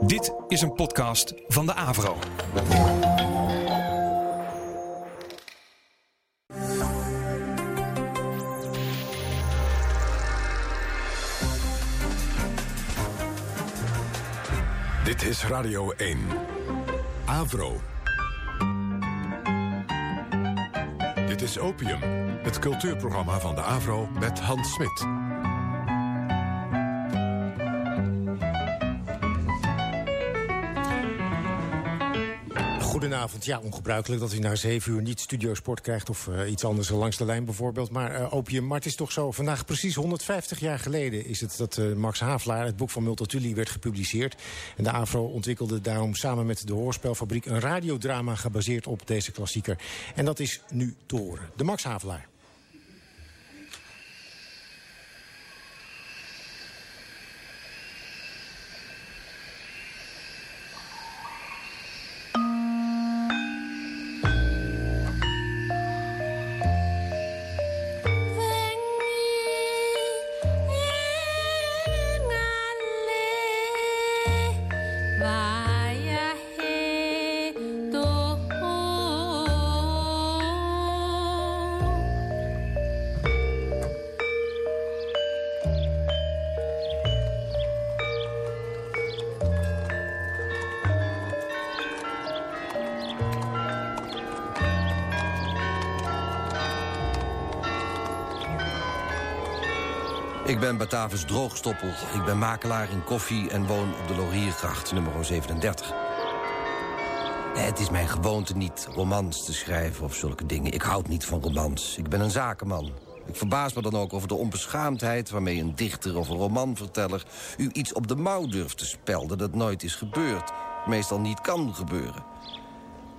Dit is een podcast van de Avro. Dit is Radio 1. Avro. Dit is Opium, het cultuurprogramma van de Avro met Hans Smit. Goedenavond. Ja, ongebruikelijk dat u na zeven uur niet Studio Sport krijgt... of uh, iets anders langs de lijn bijvoorbeeld. Maar uh, Opium, maar het is toch zo... vandaag precies 150 jaar geleden is het dat uh, Max Havelaar... het boek van Multatuli werd gepubliceerd. En de AVRO ontwikkelde daarom samen met de Hoorspelfabriek... een radiodrama gebaseerd op deze klassieker. En dat is nu te horen. De Max Havelaar. Ben Batavus Droogstoppel. Ik ben makelaar in koffie en woon op de Lauriergracht, nummer 37. Het is mijn gewoonte niet romans te schrijven of zulke dingen. Ik houd niet van romans. Ik ben een zakenman. Ik verbaas me dan ook over de onbeschaamdheid... waarmee een dichter of een romanverteller... u iets op de mouw durft te spelden dat nooit is gebeurd. Meestal niet kan gebeuren.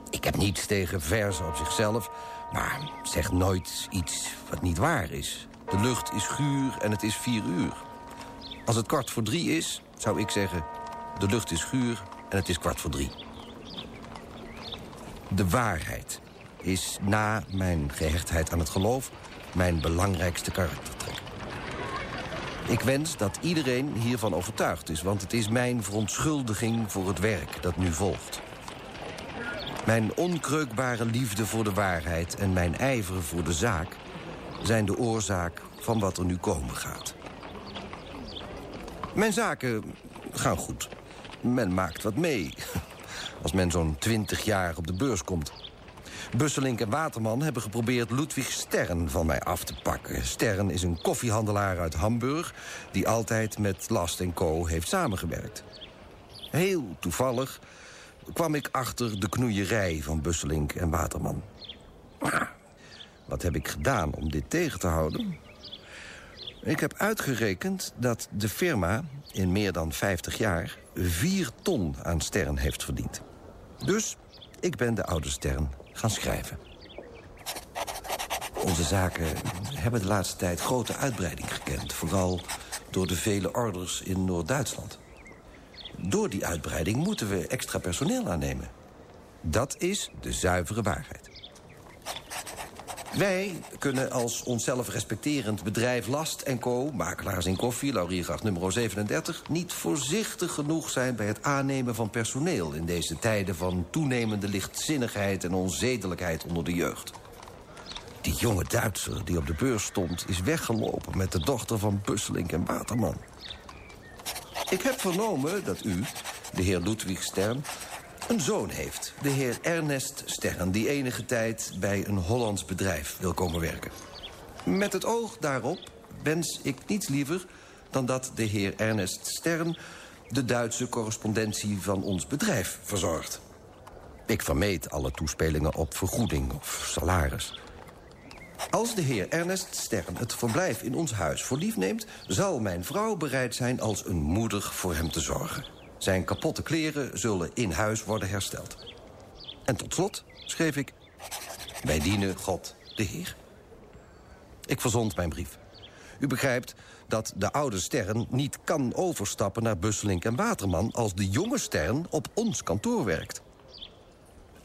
Ik heb niets tegen verzen op zichzelf... maar zeg nooit iets wat niet waar is. De lucht is guur en het is vier uur. Als het kwart voor drie is, zou ik zeggen... de lucht is guur en het is kwart voor drie. De waarheid is na mijn gehechtheid aan het geloof... mijn belangrijkste karaktertrek. Ik wens dat iedereen hiervan overtuigd is... want het is mijn verontschuldiging voor het werk dat nu volgt. Mijn onkreukbare liefde voor de waarheid en mijn ijver voor de zaak zijn de oorzaak van wat er nu komen gaat. Mijn zaken gaan goed. Men maakt wat mee. Als men zo'n twintig jaar op de beurs komt. Busselink en Waterman hebben geprobeerd Ludwig Stern van mij af te pakken. Stern is een koffiehandelaar uit Hamburg... die altijd met Last Co. heeft samengewerkt. Heel toevallig kwam ik achter de knoeierij van Busselink en Waterman. Wat heb ik gedaan om dit tegen te houden? Ik heb uitgerekend dat de firma in meer dan 50 jaar... 4 ton aan Stern heeft verdiend. Dus ik ben de oude Stern gaan schrijven. Onze zaken hebben de laatste tijd grote uitbreiding gekend. Vooral door de vele orders in Noord-Duitsland. Door die uitbreiding moeten we extra personeel aannemen. Dat is de zuivere waarheid. Wij kunnen als onszelf respecterend bedrijf Last Co... makelaars in koffie, Lauriergracht nummer 37... niet voorzichtig genoeg zijn bij het aannemen van personeel... in deze tijden van toenemende lichtzinnigheid en onzedelijkheid onder de jeugd. Die jonge Duitser die op de beurs stond... is weggelopen met de dochter van Busselink en Waterman. Ik heb vernomen dat u, de heer Ludwig Stern een zoon heeft. De heer Ernest Stern, die enige tijd bij een Hollands bedrijf wil komen werken. Met het oog daarop wens ik niets liever dan dat de heer Ernest Stern... de Duitse correspondentie van ons bedrijf verzorgt. Ik vermeed alle toespelingen op vergoeding of salaris. Als de heer Ernest Stern het verblijf in ons huis voor lief neemt... zal mijn vrouw bereid zijn als een moeder voor hem te zorgen. Zijn kapotte kleren zullen in huis worden hersteld. En tot slot schreef ik... Wij dienen God de Heer. Ik verzond mijn brief. U begrijpt dat de oude Stern niet kan overstappen naar Busselink en Waterman... als de jonge Stern op ons kantoor werkt.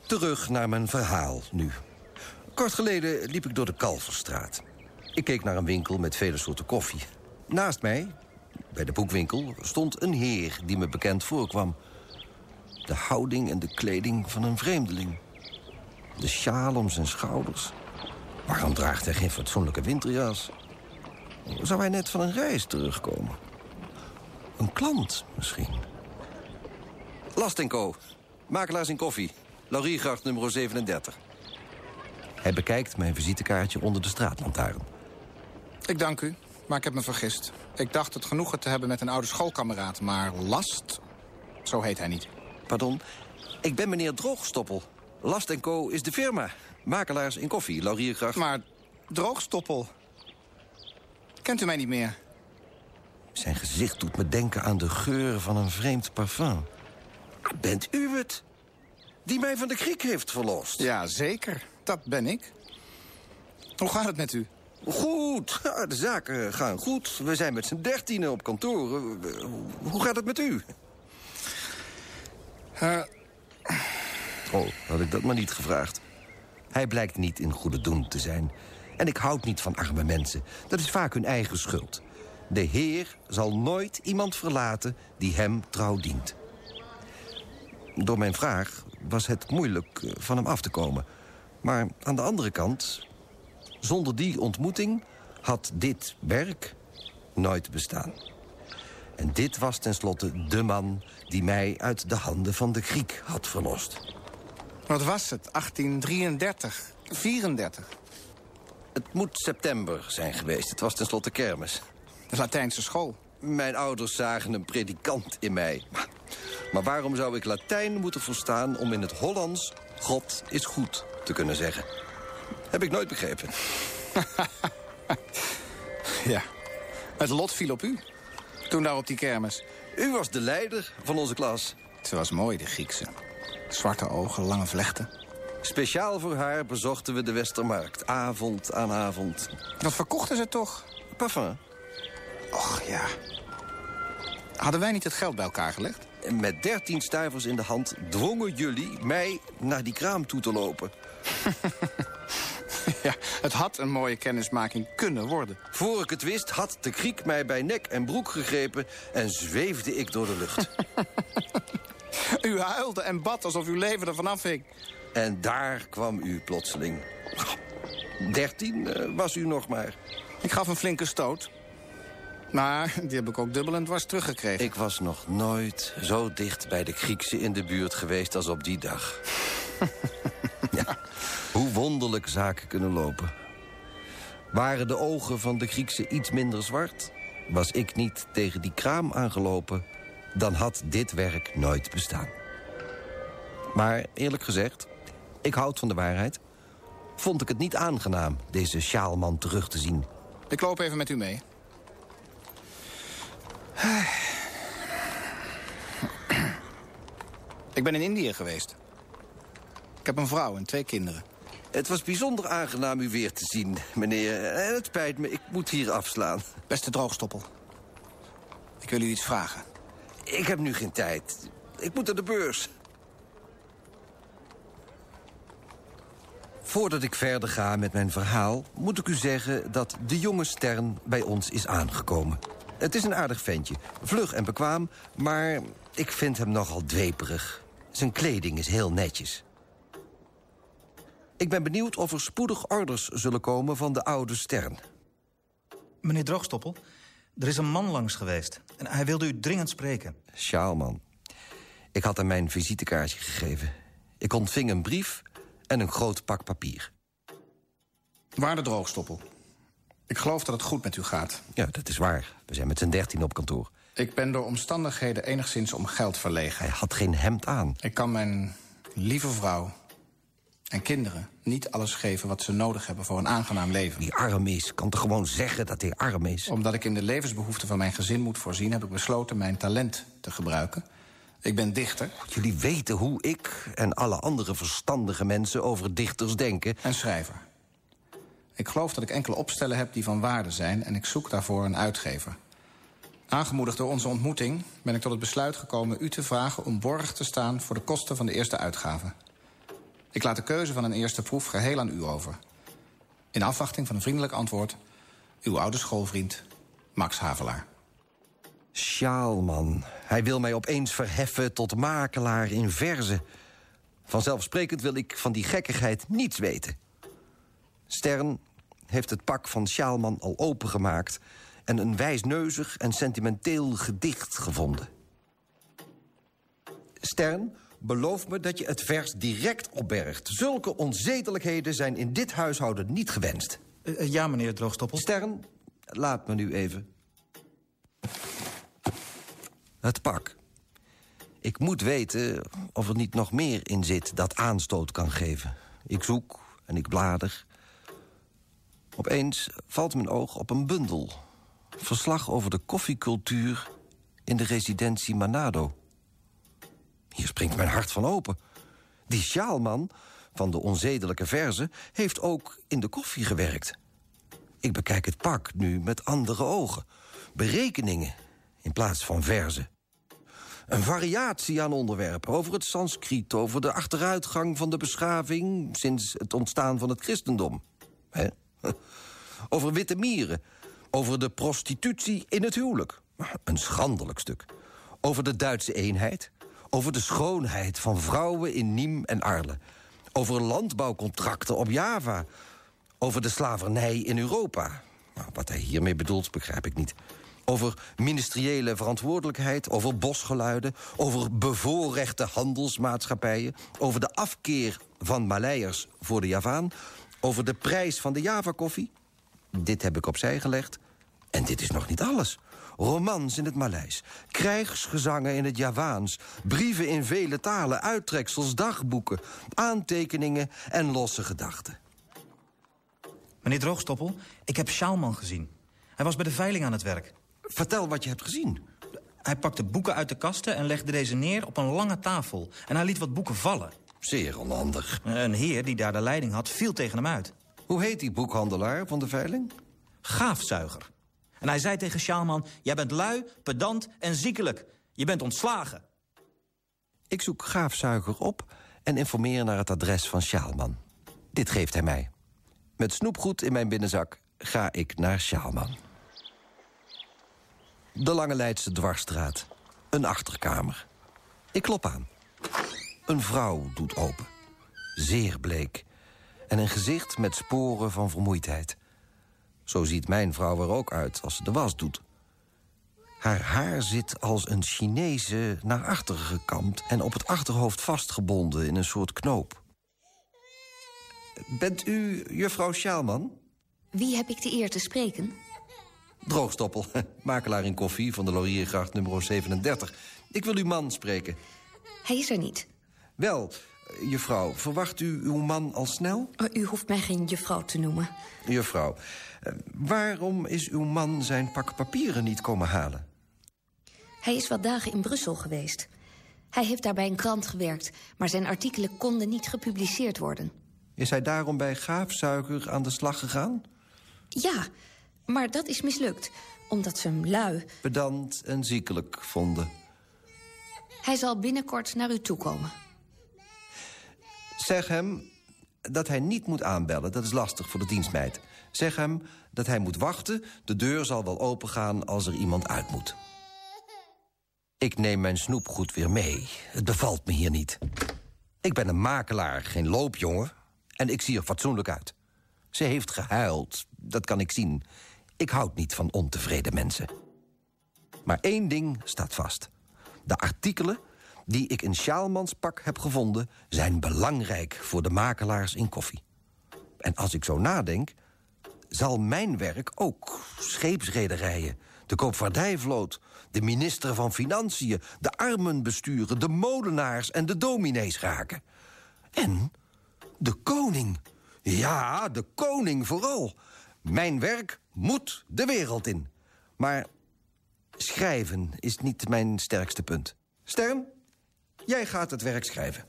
Terug naar mijn verhaal nu. Kort geleden liep ik door de Kalverstraat. Ik keek naar een winkel met vele soorten koffie. Naast mij Bij de boekwinkel stond een heer die me bekend voorkwam. De houding en de kleding van een vreemdeling. De sjaal om zijn schouders. Waarom draagt hij geen fatsoenlijke winterjas? Zou hij net van een reis terugkomen? Een klant misschien? Last Co. Makelaars in koffie. Lauriergracht nummer 37. Hij bekijkt mijn visitekaartje onder de straatlantaarn. Ik dank u, maar ik heb me vergist. Ik dacht het genoegen te hebben met een oude schoolkameraad, maar Last, zo heet hij niet. Pardon, ik ben meneer Droogstoppel. Last Co. is de firma. Makelaars in koffie, Lauriergracht. Maar Droogstoppel, kent u mij niet meer? Zijn gezicht doet me denken aan de geur van een vreemd parfum. Bent u het? Die mij van de Griek heeft verlost? Ja, zeker. Dat ben ik. Hoe gaat het met u? Goed, ja, de zaken gaan goed. We zijn met z'n dertienen op kantoor. Hoe gaat het met u? Uh... Oh, had ik dat maar niet gevraagd. Hij blijkt niet in goede doen te zijn. En ik houd niet van arme mensen. Dat is vaak hun eigen schuld. De Heer zal nooit iemand verlaten die hem trouw dient. Door mijn vraag was het moeilijk eh, van hem af te komen. Maar aan de andere kant, zonder die ontmoeting had dit werk nooit bestaan. En dit was tenslotte de man die mij uit de handen van de Griek had verlost. Wat was het? 1833? 34? Het moet september zijn geweest. Het was tenslotte kermis. De Latijnse school. Mijn ouders zagen een predikant in mij. Maar waarom zou ik Latijn moeten verstaan om in het Hollands... God is goed te kunnen zeggen? Heb ik nooit begrepen. ja, het lot viel op u. Toen daar op die kermis. U was de leider van onze klas. Ze was mooi, de Griekse. Zwarte ogen, lange vlechten. Speciaal voor haar bezochten we de Westermarkt. Avond aan avond. Wat verkochten ze toch? Parfum. Och, ja. Hadden wij niet het geld bij elkaar gelegd? Met dertien stuivers in de hand dwongen jullie mij naar die kraam toe te lopen. ja, het had een mooie kennismaking kunnen worden. Voor ik het wist had de Griek mij bij nek en broek gegrepen... en zweefde ik door de lucht. u huilde en bad alsof uw leven ervan afhing. En daar kwam u plotseling. Dertien uh, was u nog maar. Ik gaf een flinke stoot. Maar die heb ik ook dubbel en dwars teruggekregen. Ik was nog nooit zo dicht bij de Griekse in de buurt geweest als op die dag. ja, hoe wonderlijk zaken kunnen lopen. Waren de ogen van de Griekse iets minder zwart... was ik niet tegen die kraam aangelopen... dan had dit werk nooit bestaan. Maar eerlijk gezegd, ik houd van de waarheid... vond ik het niet aangenaam deze sjaalman terug te zien. Ik loop even met u mee. Ik ben in Indië geweest. Ik heb een vrouw en twee kinderen. Het was bijzonder aangenaam u weer te zien, meneer. En het spijt me, ik moet hier afslaan. Beste droogstoppel. Ik wil u iets vragen. Ik heb nu geen tijd. Ik moet naar de beurs. Voordat ik verder ga met mijn verhaal... moet ik u zeggen dat de jonge Stern bij ons is aangekomen. Het is een aardig ventje. Vlug en bekwaam, maar ik vind hem nogal dweperig. Zijn kleding is heel netjes. Ik ben benieuwd of er spoedig orders zullen komen van de oude Stern. Meneer Droogstoppel, er is een man langs geweest. En hij wilde u dringend spreken. Sjaalman. Ik had hem mijn visitekaartje gegeven. Ik ontving een brief en een groot pak papier. Waarde Droogstoppel. Ik geloof dat het goed met u gaat. Ja, dat is waar. We zijn met z'n dertien op kantoor. Ik ben door omstandigheden enigszins om geld verlegen. Hij had geen hemd aan. Ik kan mijn lieve vrouw en kinderen niet alles geven wat ze nodig hebben voor een aangenaam leven. Die arm is, kan toch gewoon zeggen dat hij arm is? Omdat ik in de levensbehoeften van mijn gezin moet voorzien... heb ik besloten mijn talent te gebruiken. Ik ben dichter. Jullie weten hoe ik en alle andere verstandige mensen over dichters denken. En schrijver. Ik geloof dat ik enkele opstellen heb die van waarde zijn... en ik zoek daarvoor een uitgever. Aangemoedigd door onze ontmoeting ben ik tot het besluit gekomen... u te vragen om borg te staan voor de kosten van de eerste uitgave. Ik laat de keuze van een eerste proef geheel aan u over. In afwachting van een vriendelijk antwoord... uw oude schoolvriend Max Havelaar. Sjaalman. Hij wil mij opeens verheffen tot makelaar in verzen. Vanzelfsprekend wil ik van die gekkigheid niets weten. Stern heeft het pak van Sjaalman al opengemaakt... en een wijsneuzig en sentimenteel gedicht gevonden. Stern, beloof me dat je het vers direct opbergt. Zulke onzedelijkheden zijn in dit huishouden niet gewenst. Uh, ja, meneer Droogstoppel. Stern, laat me nu even. Het pak. Ik moet weten of er niet nog meer in zit dat aanstoot kan geven. Ik zoek en ik blader. Opeens valt mijn oog op een bundel. Verslag over de koffiecultuur in de residentie Manado. Hier springt mijn hart van open. Die sjaalman van de onzedelijke verzen heeft ook in de koffie gewerkt. Ik bekijk het pak nu met andere ogen. Berekeningen in plaats van verzen. Een variatie aan onderwerpen over het Sanskriet... over de achteruitgang van de beschaving sinds het ontstaan van het christendom. He? Over witte mieren. Over de prostitutie in het huwelijk. Een schandelijk stuk. Over de Duitse eenheid. Over de schoonheid van vrouwen in Niem en Arles. Over landbouwcontracten op Java. Over de slavernij in Europa. Nou, wat hij hiermee bedoelt, begrijp ik niet. Over ministeriële verantwoordelijkheid, over bosgeluiden... over bevoorrechte handelsmaatschappijen... over de afkeer van Maleiers voor de Javaan... over de prijs van de Java-koffie. Dit heb ik opzij gelegd. En dit is nog niet alles. Romans in het Maleis, krijgsgezangen in het Javaans... brieven in vele talen, uittreksels, dagboeken... aantekeningen en losse gedachten. Meneer Droogstoppel, ik heb Sjaalman gezien. Hij was bij de veiling aan het werk. Vertel wat je hebt gezien. Hij pakte boeken uit de kasten en legde deze neer op een lange tafel. En hij liet wat boeken vallen. Zeer onhandig. Een heer die daar de leiding had, viel tegen hem uit. Hoe heet die boekhandelaar van de veiling? Gaafzuiger. En hij zei tegen Sjaalman... jij bent lui, pedant en ziekelijk. Je bent ontslagen. Ik zoek Gaafzuiger op en informeer naar het adres van Sjaalman. Dit geeft hij mij. Met snoepgoed in mijn binnenzak ga ik naar Sjaalman. De Lange Leidse Dwarsstraat. Een achterkamer. Ik klop aan. Een vrouw doet open. Zeer bleek. En een gezicht met sporen van vermoeidheid. Zo ziet mijn vrouw er ook uit als ze de was doet. Haar haar zit als een Chinese naar achteren gekamd... en op het achterhoofd vastgebonden in een soort knoop. Bent u juffrouw Sjaalman? Wie heb ik de eer te spreken? Droogstoppel, makelaar in koffie van de Lauriergracht nummer 37. Ik wil uw man spreken. Hij is er niet. Wel, juffrouw, verwacht u uw man al snel? Oh, u hoeft mij geen juffrouw te noemen. Juffrouw, waarom is uw man zijn pak papieren niet komen halen? Hij is wat dagen in Brussel geweest. Hij heeft daar bij een krant gewerkt, maar zijn artikelen konden niet gepubliceerd worden. Is hij daarom bij gaafsuiker aan de slag gegaan? Ja, maar dat is mislukt, omdat ze hem lui... Pedant en ziekelijk vonden. Hij zal binnenkort naar u toekomen. Zeg hem dat hij niet moet aanbellen. Dat is lastig voor de dienstmeid. Zeg hem dat hij moet wachten. De deur zal wel opengaan als er iemand uit moet. Ik neem mijn snoepgoed weer mee. Het bevalt me hier niet. Ik ben een makelaar, geen loopjongen. En ik zie er fatsoenlijk uit. Ze heeft gehuild, dat kan ik zien. Ik houd niet van ontevreden mensen. Maar één ding staat vast. De artikelen die ik in Sjaalmans pak heb gevonden... zijn belangrijk voor de makelaars in koffie. En als ik zo nadenk, zal mijn werk ook scheepsrederijen... de koopvaardijvloot, de minister van Financiën... de armenbesturen, de molenaars en de dominees raken. En de koning. Ja, de koning vooral. Mijn werk moet de wereld in. Maar schrijven is niet mijn sterkste punt. Stern, jij gaat het werk schrijven.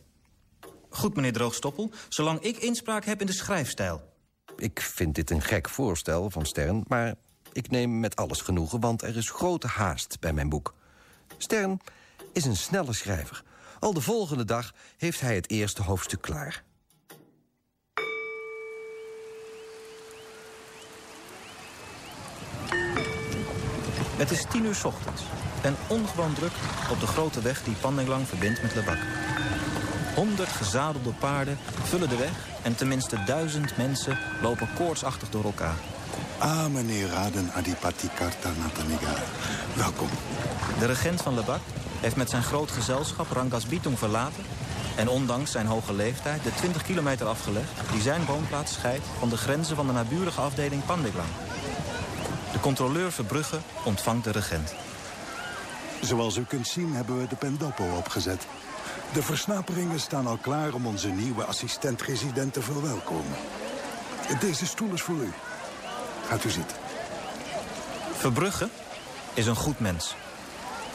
Goed, meneer Droogstoppel, zolang ik inspraak heb in de schrijfstijl. Ik vind dit een gek voorstel van Stern, maar ik neem met alles genoegen... want er is grote haast bij mijn boek. Stern is een snelle schrijver. Al de volgende dag heeft hij het eerste hoofdstuk klaar. Het is tien uur ochtends. En ongewoon druk op de grote weg die Pandenglang verbindt met Lebak. Honderd gezadelde paarden vullen de weg... en tenminste duizend mensen lopen koortsachtig door elkaar. Ah, meneer Raden Adipati Karta Nataniga. Welkom. De regent van Lebak heeft met zijn groot gezelschap Rangas Bitung verlaten... en ondanks zijn hoge leeftijd de 20 kilometer afgelegd... die zijn woonplaats scheidt van de grenzen van de naburige afdeling Pandeglang. De controleur Verbrugge ontvangt de regent. Zoals u kunt zien hebben we de Pendopo opgezet. De versnaperingen staan al klaar om onze nieuwe assistent-resident te verwelkomen. Deze stoel is voor u. Gaat u zitten. Verbrugge is een goed mens.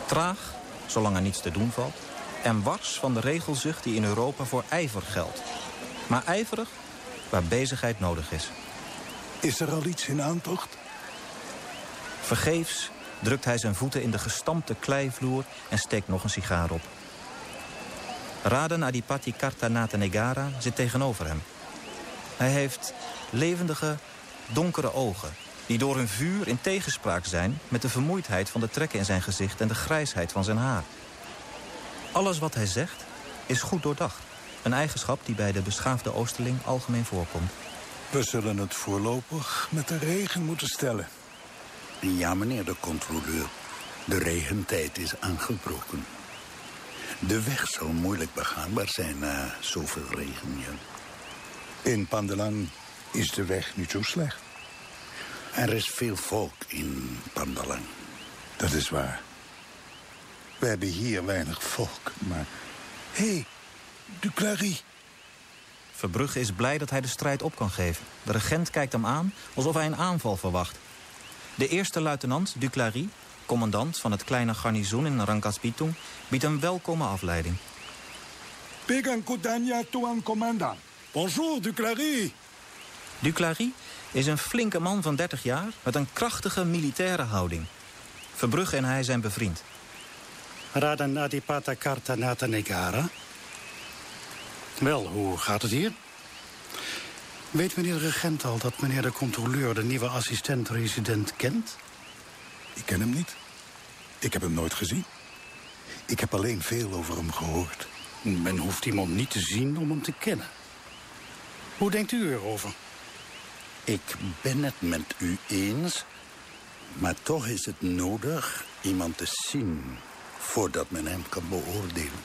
Traag, zolang er niets te doen valt. En wars van de regelzucht die in Europa voor ijver geldt. Maar ijverig waar bezigheid nodig is. Is er al iets in aantocht? Vergeefs drukt hij zijn voeten in de gestampte kleivloer en steekt nog een sigaar op. Raden Adipati Kartanata Negara zit tegenover hem. Hij heeft levendige, donkere ogen... die door hun vuur in tegenspraak zijn... met de vermoeidheid van de trekken in zijn gezicht... en de grijsheid van zijn haar. Alles wat hij zegt is goed doordacht. Een eigenschap die bij de beschaafde Oosterling algemeen voorkomt. We zullen het voorlopig met de regen moeten stellen. Ja, meneer de controleur. De regentijd is aangebroken. De weg zal moeilijk begaanbaar zijn na zoveel regen. In Pandelang is de weg niet zo slecht. Er is veel volk in Pandalang. Dat is waar. We hebben hier weinig volk, maar... Hé, hey, Duclari. Verbrugge is blij dat hij de strijd op kan geven. De regent kijkt hem aan alsof hij een aanval verwacht. De eerste luitenant, Duclari, commandant van het kleine garnizoen in Rangkas-Bitung... biedt een welkome afleiding. Pegan Kudanya Tuan commandant. Bonjour, Duclari. Duclari is een flinke man van 30 jaar met een krachtige militaire houding. Verbrugge en hij zijn bevriend. Radan Adipata Karta Natanegara. Wel, hoe gaat het hier? Weet meneer de regent al dat meneer de controleur... de nieuwe assistent-resident kent? Ik ken hem niet. Ik heb hem nooit gezien. Ik heb alleen veel over hem gehoord. Men hoeft iemand niet te zien om hem te kennen. Hoe denkt u erover? Ik ben het met u eens. Maar toch is het nodig iemand te zien... voordat men hem kan beoordelen.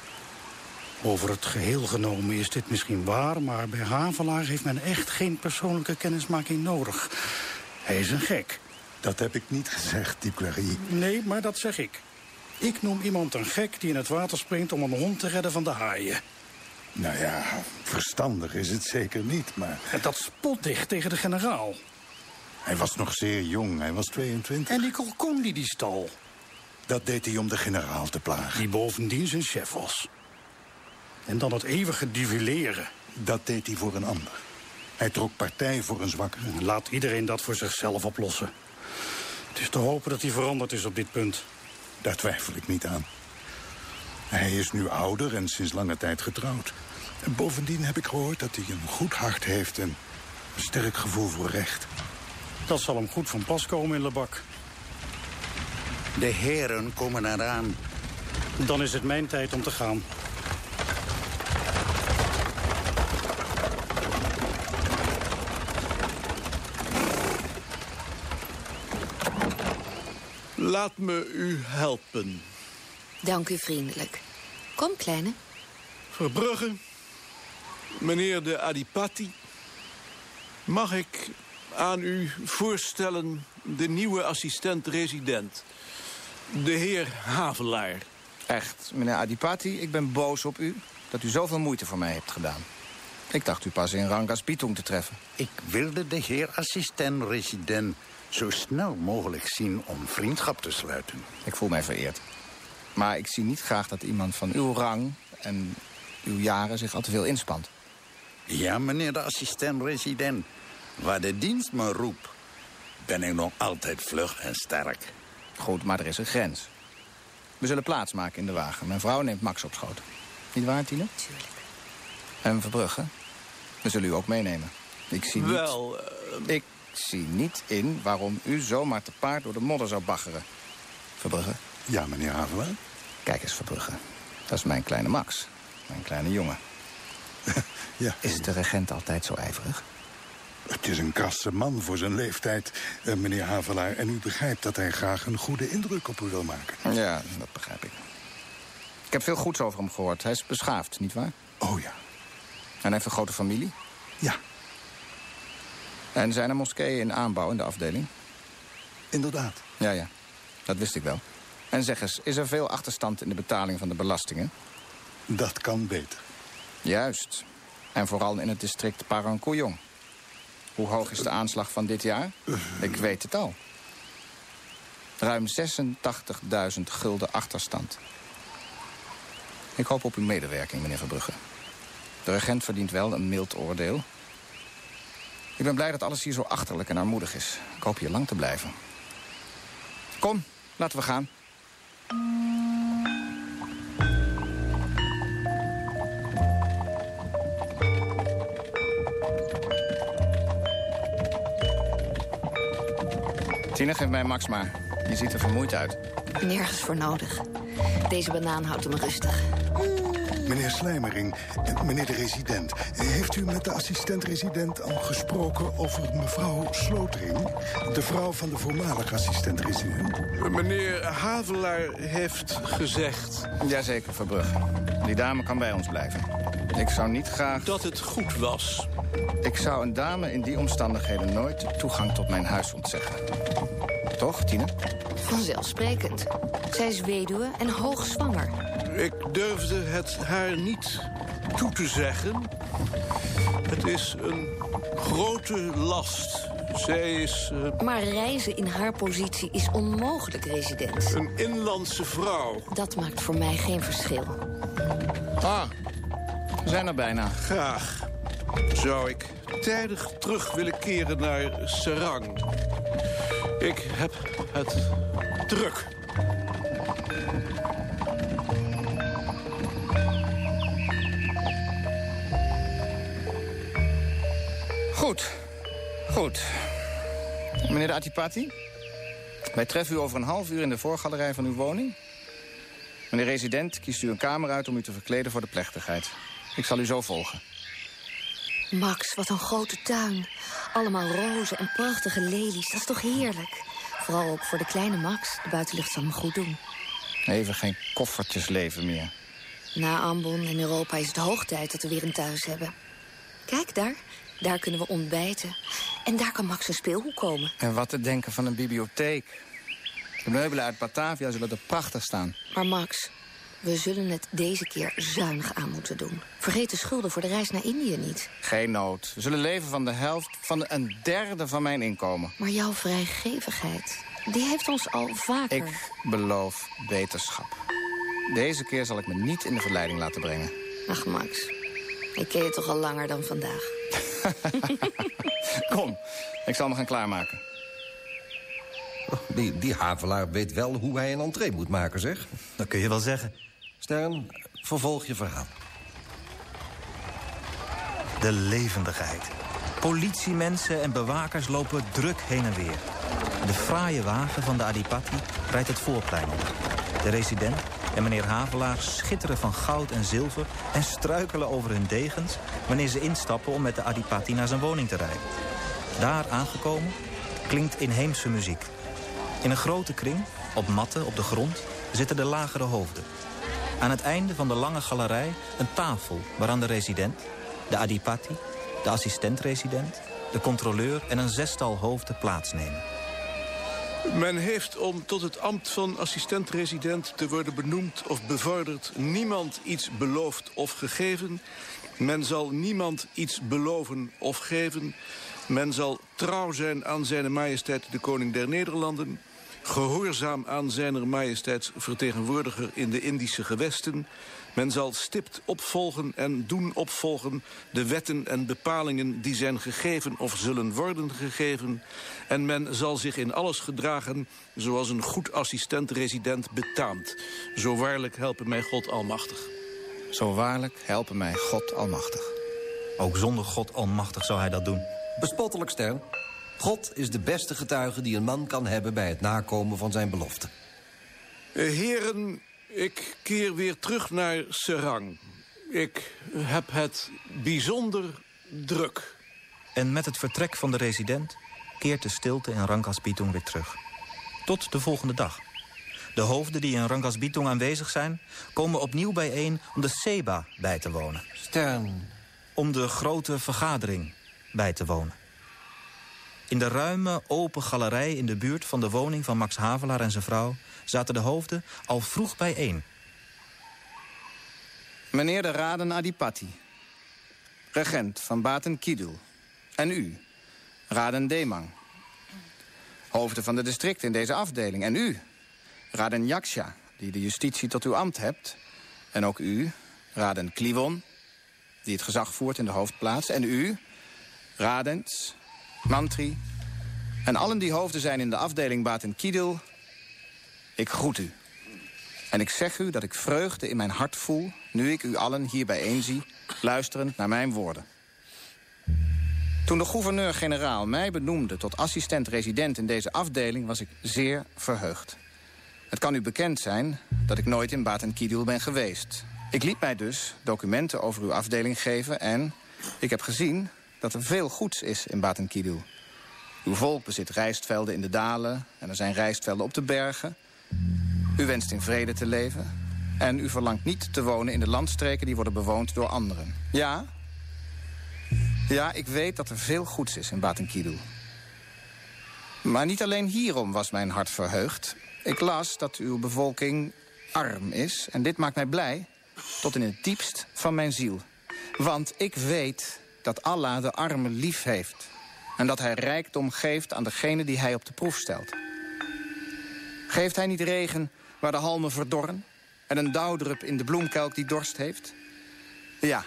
Over het geheel genomen is dit misschien waar... maar bij Havelaar heeft men echt geen persoonlijke kennismaking nodig. Hij is een gek. Dat heb ik niet gezegd, Duclari. Nee, maar dat zeg ik. Ik noem iemand een gek die in het water springt om een hond te redden van de haaien. Nou ja, verstandig is het zeker niet, maar... En dat spotdicht tegen de generaal. Hij was nog zeer jong, hij was 22. En die kalkoen die die stal. Dat deed hij om de generaal te plagen. Die bovendien zijn chef was. En dan het eeuwige duelleren. Dat deed hij voor een ander. Hij trok partij voor een zwakkere. Laat iedereen dat voor zichzelf oplossen. Het is te hopen dat hij veranderd is op dit punt. Daar twijfel ik niet aan. Hij is nu ouder en sinds lange tijd getrouwd. En bovendien heb ik gehoord dat hij een goed hart heeft... en een sterk gevoel voor recht. Dat zal hem goed van pas komen in Lebak. De heren komen eraan. Dan is het mijn tijd om te gaan. Laat me u helpen. Dank u vriendelijk. Kom, kleine. Verbrugge, meneer de Adipati... mag ik aan u voorstellen de nieuwe assistent-resident. De heer Havelaar. Echt, meneer Adipati, ik ben boos op u... dat u zoveel moeite voor mij hebt gedaan. Ik dacht u pas in Rangas Bitung te treffen. Ik wilde de heer assistent-resident zo snel mogelijk zien om vriendschap te sluiten. Ik voel mij vereerd. Maar ik zie niet graag dat iemand van uw rang en uw jaren zich al te veel inspant. Ja, meneer de assistent-resident. Waar de dienst me roept, ben ik nog altijd vlug en sterk. Goed, maar er is een grens. We zullen plaatsmaken in de wagen. Mijn vrouw neemt Max op schoot. Niet waar, Tine? Tuurlijk. En Verbrugge? We zullen u ook meenemen. Ik zie niet... Wel, uh... Ik zie niet in waarom u zomaar te paard door de modder zou baggeren. Verbrugge, Ja, meneer Havelaar? Kijk eens, Verbrugge. Dat is mijn kleine Max. Mijn kleine jongen. ja. Is de regent altijd zo ijverig? Het is een krasse man voor zijn leeftijd, eh, meneer Havelaar. En u begrijpt dat hij graag een goede indruk op u wil maken. Ja, dat begrijp ik. Ik heb veel goeds over hem gehoord. Hij is beschaafd, nietwaar? Oh ja. En hij heeft een grote familie? Ja. En zijn er moskeeën in aanbouw in de afdeling? Inderdaad. Ja, ja. Dat wist ik wel. En zeg eens, is er veel achterstand in de betaling van de belastingen? Dat kan beter. Juist. En vooral in het district Parankoyong. Hoe hoog is de aanslag van dit jaar? Ik weet het al. Ruim 86.000 gulden achterstand. Ik hoop op uw medewerking, meneer Verbrugge. De regent verdient wel een mild oordeel. Ik ben blij dat alles hier zo achterlijk en armoedig is. Ik hoop hier lang te blijven. Kom, laten we gaan. Tina, geef mij Max maar. Je ziet er vermoeid uit. Nergens voor nodig. Deze banaan houdt hem rustig. Meneer Slijmering, eh, meneer de resident... heeft u met de assistent-resident al gesproken over mevrouw Slotering? De vrouw van de voormalige assistent-resident? Meneer Havelaar heeft gezegd... Jazeker, Verbrugge. Die dame kan bij ons blijven. Ik zou niet graag... Dat het goed was. Ik zou een dame in die omstandigheden nooit toegang tot mijn huis ontzeggen. Toch, Tine? Vanzelfsprekend. Zij is weduwe en hoogzwanger. Ik durfde het haar niet toe te zeggen. Het is een grote last. Zij is... Uh... Maar reizen in haar positie is onmogelijk, resident. Een inlandse vrouw. Dat maakt voor mij geen verschil. Ah, we zijn er bijna. Graag zou ik tijdig terug willen keren naar Serang. Ik heb het druk. Goed. Goed. Meneer de Atipati? Wij treffen u over een half uur in de voorgalerij van uw woning. Meneer resident, kiest u een kamer uit om u te verkleden voor de plechtigheid. Ik zal u zo volgen. Max, wat een grote tuin. Allemaal rozen en prachtige lelies. Dat is toch heerlijk? Vooral ook voor de kleine Max. De buitenlucht zal me goed doen. Even geen koffertjesleven meer. Na Ambon en Europa is het hoog tijd dat we weer een thuis hebben. Kijk daar, daar kunnen we ontbijten. En daar kan Max een speelhoek komen. En wat te denken van een bibliotheek. De meubelen uit Batavia zullen er prachtig staan. Maar Max, we zullen het deze keer zuinig aan moeten doen. Vergeet de schulden voor de reis naar Indië niet. Geen nood. We zullen leven van de helft van een derde van mijn inkomen. Maar jouw vrijgevigheid, die heeft ons al vaker... Ik beloof beterschap. Deze keer zal ik me niet in de verleiding laten brengen. Ach, Max. Ik ken je toch al langer dan vandaag. Kom, ik zal me gaan klaarmaken. Die, die havelaar weet wel hoe hij een entree moet maken, zeg. Dat kun je wel zeggen. Stern, vervolg je verhaal. De levendigheid. Politiemensen en bewakers lopen druk heen en weer. De fraaie wagen van de Adipati rijdt het voorplein op. De resident en meneer Havelaar schitteren van goud en zilver... en struikelen over hun degens wanneer ze instappen... om met de Adipati naar zijn woning te rijden. Daar aangekomen klinkt inheemse muziek. In een grote kring, op matten op de grond, zitten de lagere hoofden. Aan het einde van de lange galerij een tafel waaraan de resident, de adipati, de assistent-resident, de controleur en een zestal hoofden plaatsnemen. Men heeft om tot het ambt van assistent-resident te worden benoemd of bevorderd niemand iets beloofd of gegeven. Men zal niemand iets beloven of geven. Men zal trouw zijn aan zijn majesteit de koning der Nederlanden gehoorzaam aan zijner majesteits vertegenwoordiger in de Indische gewesten. Men zal stipt opvolgen en doen opvolgen de wetten en bepalingen die zijn gegeven of zullen worden gegeven. En men zal zich in alles gedragen zoals een goed assistent-resident betaamt. Zo waarlijk helpen mij God Almachtig. Zo waarlijk helpen mij God Almachtig. Ook zonder God Almachtig zou hij dat doen. Bespottelijk, Stern. God is de beste getuige die een man kan hebben bij het nakomen van zijn belofte. Heren, ik keer weer terug naar Serang. Ik heb het bijzonder druk. En met het vertrek van de resident keert de stilte in Rangkas-Bitung weer terug. Tot de volgende dag. De hoofden die in Rangkas-Bitung aanwezig zijn... komen opnieuw bijeen om de Seba bij te wonen. Stern. Om de grote vergadering bij te wonen. In de ruime, open galerij in de buurt van de woning van Max Havelaar en zijn vrouw... zaten de hoofden al vroeg bijeen. Meneer de Raden Adipati, regent van Baten Kidul. En u, Raden Demang. Hoofden van de districten in deze afdeling. En u, Raden Yaksha, die de justitie tot uw ambt hebt. En ook u, Raden Kliwon, die het gezag voert in de hoofdplaats. En u, Radens, Mantri. En allen die hoofden zijn in de afdeling Baten Kidul. Ik groet u. En ik zeg u dat ik vreugde in mijn hart voel... nu ik u allen hier bijeen zie, luisterend naar mijn woorden. Toen de gouverneur-generaal mij benoemde tot assistent-resident in deze afdeling... was ik zeer verheugd. Het kan u bekend zijn dat ik nooit in Baten Kidul ben geweest. Ik liet mij dus documenten over uw afdeling geven... en ik heb gezien dat er veel goeds is in Baten Kidul. Uw volk bezit rijstvelden in de dalen en er zijn rijstvelden op de bergen. U wenst in vrede te leven en u verlangt niet te wonen in de landstreken die worden bewoond door anderen. Ja, ja, ik weet dat er veel goeds is in Batenkidul. Maar niet alleen hierom was mijn hart verheugd. Ik las dat uw bevolking arm is. En dit maakt mij blij tot in het diepst van mijn ziel. Want ik weet dat Allah de armen lief heeft. En dat hij rijkdom geeft aan degene die hij op de proef stelt. Geeft hij niet regen waar de halmen verdorren... en een dauwdrup in de bloemkelk die dorst heeft? Ja,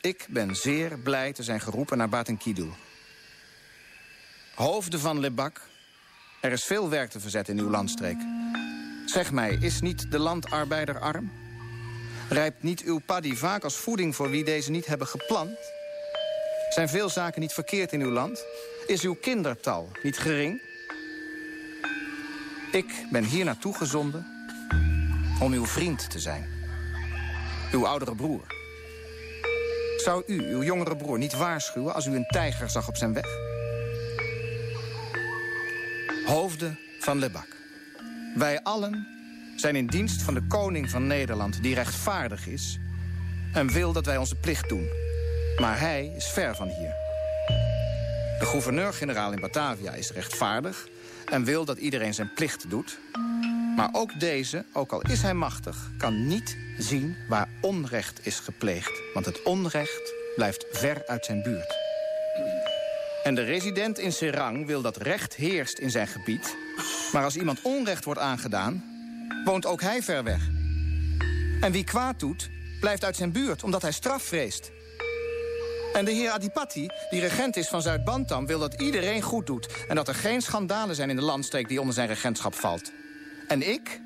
ik ben zeer blij te zijn geroepen naar Batenkidul. Hoofden van Lebak, er is veel werk te verzetten in uw landstreek. Zeg mij, is niet de landarbeider arm? Rijpt niet uw paddy vaak als voeding voor wie deze niet hebben geplant? Zijn veel zaken niet verkeerd in uw land? Is uw kindertal niet gering? Ik ben hier naartoe gezonden om uw vriend te zijn. Uw oudere broer. Zou u uw jongere broer niet waarschuwen als u een tijger zag op zijn weg? Hoofden van Lebak. Wij allen zijn in dienst van de koning van Nederland... die rechtvaardig is en wil dat wij onze plicht doen. Maar hij is ver van hier. De gouverneur-generaal in Batavia is rechtvaardig... en wil dat iedereen zijn plicht doet. Maar ook deze, ook al is hij machtig, kan niet zien waar onrecht is gepleegd. Want het onrecht blijft ver uit zijn buurt. En de resident in Serang wil dat recht heerst in zijn gebied. Maar als iemand onrecht wordt aangedaan, woont ook hij ver weg. En wie kwaad doet, blijft uit zijn buurt, omdat hij straf vreest. En de heer Adipati, die regent is van Zuid-Bantam... wil dat iedereen goed doet en dat er geen schandalen zijn in de landstreek... die onder zijn regentschap valt. En ik,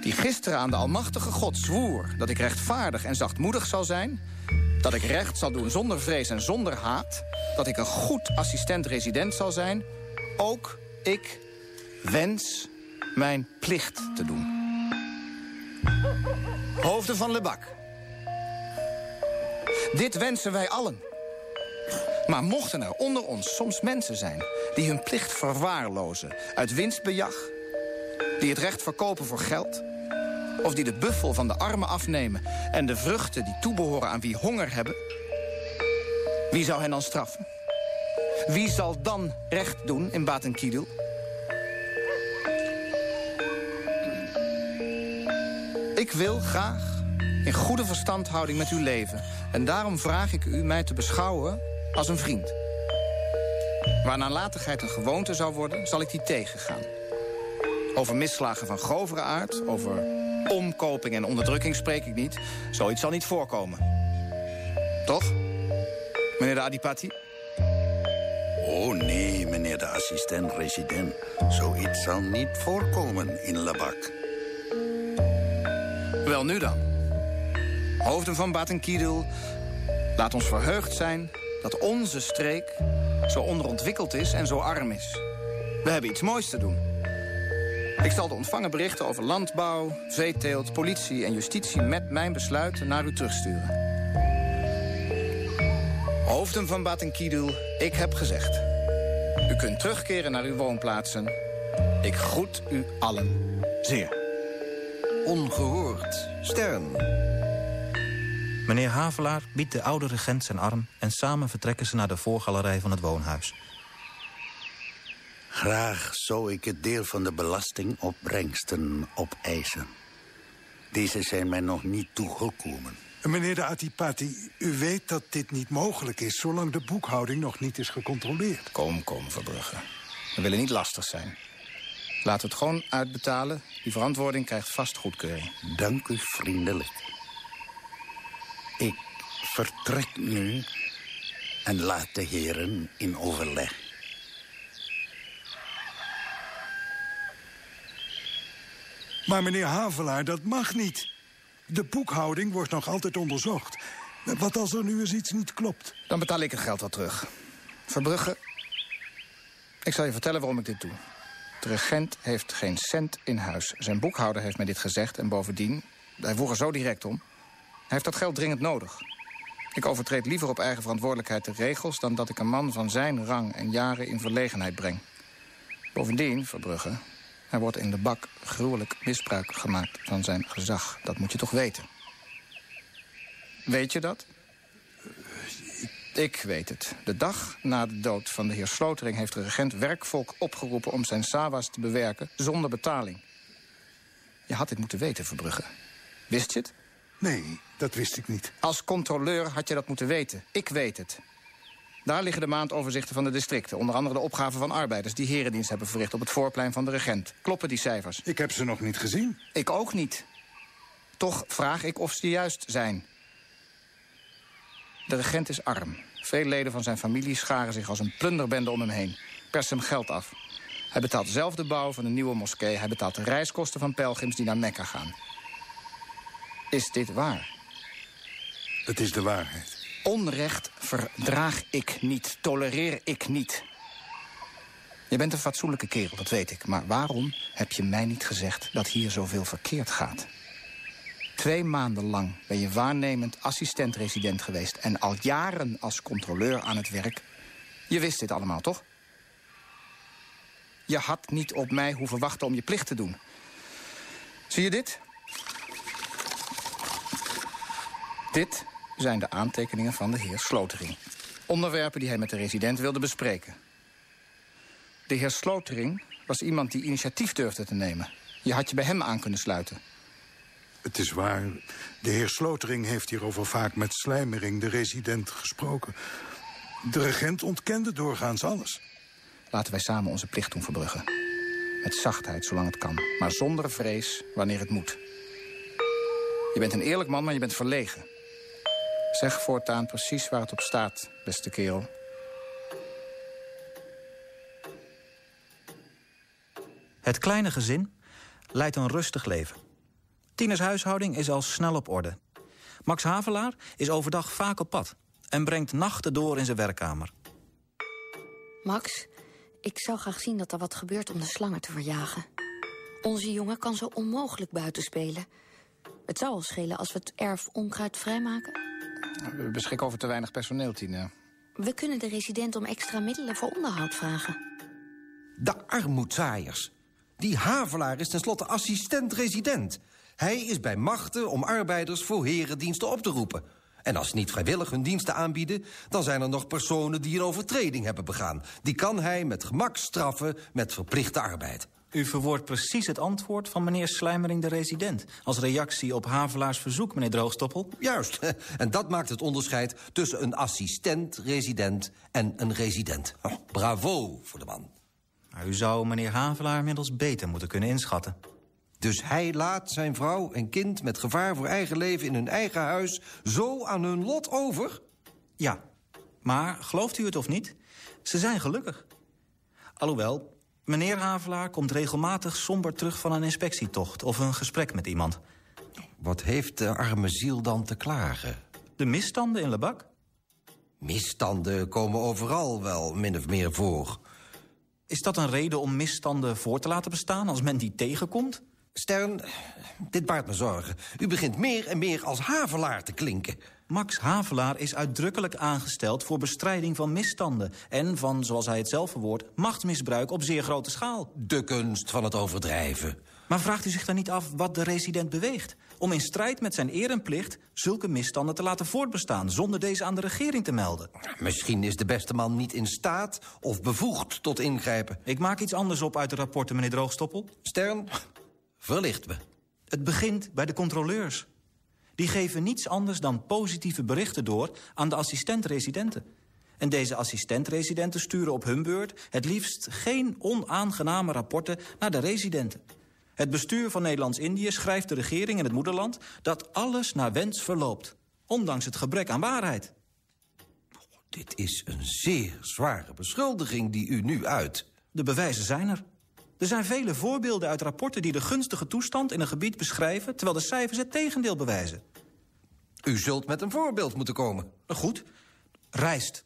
die gisteren aan de Almachtige God zwoer... dat ik rechtvaardig en zachtmoedig zal zijn... dat ik recht zal doen zonder vrees en zonder haat... dat ik een goed assistent-resident zal zijn... ook ik wens mijn plicht te doen. Hoofden van Lebak. Dit wensen wij allen. Maar mochten er onder ons soms mensen zijn... die hun plicht verwaarlozen uit winstbejag... die het recht verkopen voor geld... of die de buffel van de armen afnemen... en de vruchten die toebehoren aan wie honger hebben... wie zou hen dan straffen? Wie zal dan recht doen in Batenkidul? Ik wil graag in goede verstandhouding met uw leven. En daarom vraag ik u mij te beschouwen als een vriend. Waar nalatigheid een gewoonte zou worden, zal ik die tegengaan. Over misslagen van grovere aard, over omkoping en onderdrukking spreek ik niet. Zoiets zal niet voorkomen. Toch, meneer de Adipati? Oh nee, meneer de assistent-resident. Zoiets zal niet voorkomen in Labak. Wel nu dan. Hoofden van Batenkidul, laat ons verheugd zijn dat onze streek zo onderontwikkeld is en zo arm is. We hebben iets moois te doen. Ik zal de ontvangen berichten over landbouw, veeteelt, politie en justitie... met mijn besluiten naar u terugsturen. Hoofden van Batenkidul, ik heb gezegd. U kunt terugkeren naar uw woonplaatsen. Ik groet u allen zeer. Ongehoord. Stern. Meneer Havelaar biedt de oude regent zijn arm... en samen vertrekken ze naar de voorgalerij van het woonhuis. Graag zou ik het deel van de belastingopbrengsten opeisen. Deze zijn mij nog niet toegekomen. Meneer de Atipati, u weet dat dit niet mogelijk is... zolang de boekhouding nog niet is gecontroleerd. Kom, kom, Verbrugge. We willen niet lastig zijn. Laten we het gewoon uitbetalen. Die verantwoording krijgt vast goedkeuring. Dank u vriendelijk. Ik vertrek nu en laat de heren in overleg. Maar meneer Havelaar, dat mag niet. De boekhouding wordt nog altijd onderzocht. Wat als er nu eens iets niet klopt? Dan betaal ik het geld wel terug. Verbrugge, ik zal je vertellen waarom ik dit doe. De regent heeft geen cent in huis. Zijn boekhouder heeft mij dit gezegd en bovendien... hij vroeg er zo direct om. Hij heeft dat geld dringend nodig. Ik overtreed liever op eigen verantwoordelijkheid de regels... dan dat ik een man van zijn rang en jaren in verlegenheid breng. Bovendien, Verbrugge, er wordt in de bak gruwelijk misbruik gemaakt van zijn gezag. Dat moet je toch weten? Weet je dat? Ik weet het. De dag na de dood van de heer Slotering... heeft de regent werkvolk opgeroepen om zijn sawa's te bewerken... zonder betaling. Je had dit moeten weten, Verbrugge. Wist je het? Nee, dat wist ik niet. Als controleur had je dat moeten weten. Ik weet het. Daar liggen de maandoverzichten van de districten. Onder andere de opgaven van arbeiders die herendienst hebben verricht... op het voorplein van de regent. Kloppen die cijfers? Ik heb ze nog niet gezien. Ik ook niet. Toch vraag ik of ze juist zijn. De regent is arm. Veel leden van zijn familie scharen zich als een plunderbende om hem heen. Pers hem geld af. Hij betaalt zelf de bouw van een nieuwe moskee. Hij betaalt de reiskosten van pelgrims die naar Mekka gaan. Is dit waar? Het is de waarheid. Onrecht verdraag ik niet, tolereer ik niet. Je bent een fatsoenlijke kerel, dat weet ik. Maar waarom heb je mij niet gezegd dat hier zoveel verkeerd gaat? Twee maanden lang ben je waarnemend assistent-resident geweest... en al jaren als controleur aan het werk. Je wist dit allemaal, toch? Je had niet op mij hoeven wachten om je plicht te doen. Zie je dit? Dit zijn de aantekeningen van de heer Slotering. Onderwerpen die hij met de resident wilde bespreken. De heer Slotering was iemand die initiatief durfde te nemen. Je had je bij hem aan kunnen sluiten. Het is waar. De heer Slotering heeft hierover vaak met Slijmering, de resident, gesproken. De regent ontkende doorgaans alles. Laten wij samen onze plicht doen, Verbrugge. Met zachtheid, zolang het kan. Maar zonder vrees, wanneer het moet. Je bent een eerlijk man, maar je bent verlegen. Zeg voortaan precies waar het op staat, beste kerel. Het kleine gezin leidt een rustig leven. Tieners huishouding is al snel op orde. Max Havelaar is overdag vaak op pad... en brengt nachten door in zijn werkkamer. Max, ik zou graag zien dat er wat gebeurt om de slangen te verjagen. Onze jongen kan zo onmogelijk buiten spelen. Het zou al schelen als we het erf onkruid vrijmaken. We beschikken over te weinig personeel, Tine. We kunnen de resident om extra middelen voor onderhoud vragen. De armoedzaaiers. Die Havelaar is tenslotte assistent-resident. Hij is bij machten om arbeiders voor herendiensten op te roepen. En als ze niet vrijwillig hun diensten aanbieden... dan zijn er nog personen die een overtreding hebben begaan. Die kan hij met gemak straffen met verplichte arbeid. U verwoordt precies het antwoord van meneer Slijmering de resident... als reactie op Havelaars verzoek, meneer Droogstoppel. Juist, en dat maakt het onderscheid tussen een assistent-resident en een resident. Oh, bravo voor de man. Maar u zou meneer Havelaar middels beter moeten kunnen inschatten. Dus hij laat zijn vrouw en kind met gevaar voor eigen leven in hun eigen huis... zo aan hun lot over? Ja, maar gelooft u het of niet? Ze zijn gelukkig. Alhoewel, meneer Havelaar komt regelmatig somber terug van een inspectietocht... of een gesprek met iemand. Wat heeft de arme ziel dan te klagen? De misstanden in Lebak? Misstanden komen overal wel min of meer voor. Is dat een reden om misstanden voor te laten bestaan als men die tegenkomt? Stern, dit baart me zorgen. U begint meer en meer als havelaar te klinken. Max Havelaar is uitdrukkelijk aangesteld voor bestrijding van misstanden... en van, zoals hij het zelf verwoordt, machtsmisbruik op zeer grote schaal. De kunst van het overdrijven. Maar vraagt u zich dan niet af wat de resident beweegt? Om in strijd met zijn eer en plicht zulke misstanden te laten voortbestaan... zonder deze aan de regering te melden. Misschien is de beste man niet in staat of bevoegd tot ingrijpen. Ik maak iets anders op uit de rapporten, meneer Droogstoppel. Stern, verlicht me. Het begint bij de controleurs. Die geven niets anders dan positieve berichten door aan de assistent-residenten. En deze assistent-residenten sturen op hun beurt... het liefst geen onaangename rapporten naar de residenten. Het bestuur van Nederlands-Indië schrijft de regering in het moederland... dat alles naar wens verloopt, ondanks het gebrek aan waarheid. Dit is een zeer zware beschuldiging die u nu uit. De bewijzen zijn er. Er zijn vele voorbeelden uit rapporten die de gunstige toestand in een gebied beschrijven... terwijl de cijfers het tegendeel bewijzen. U zult met een voorbeeld moeten komen. Goed. Rijst.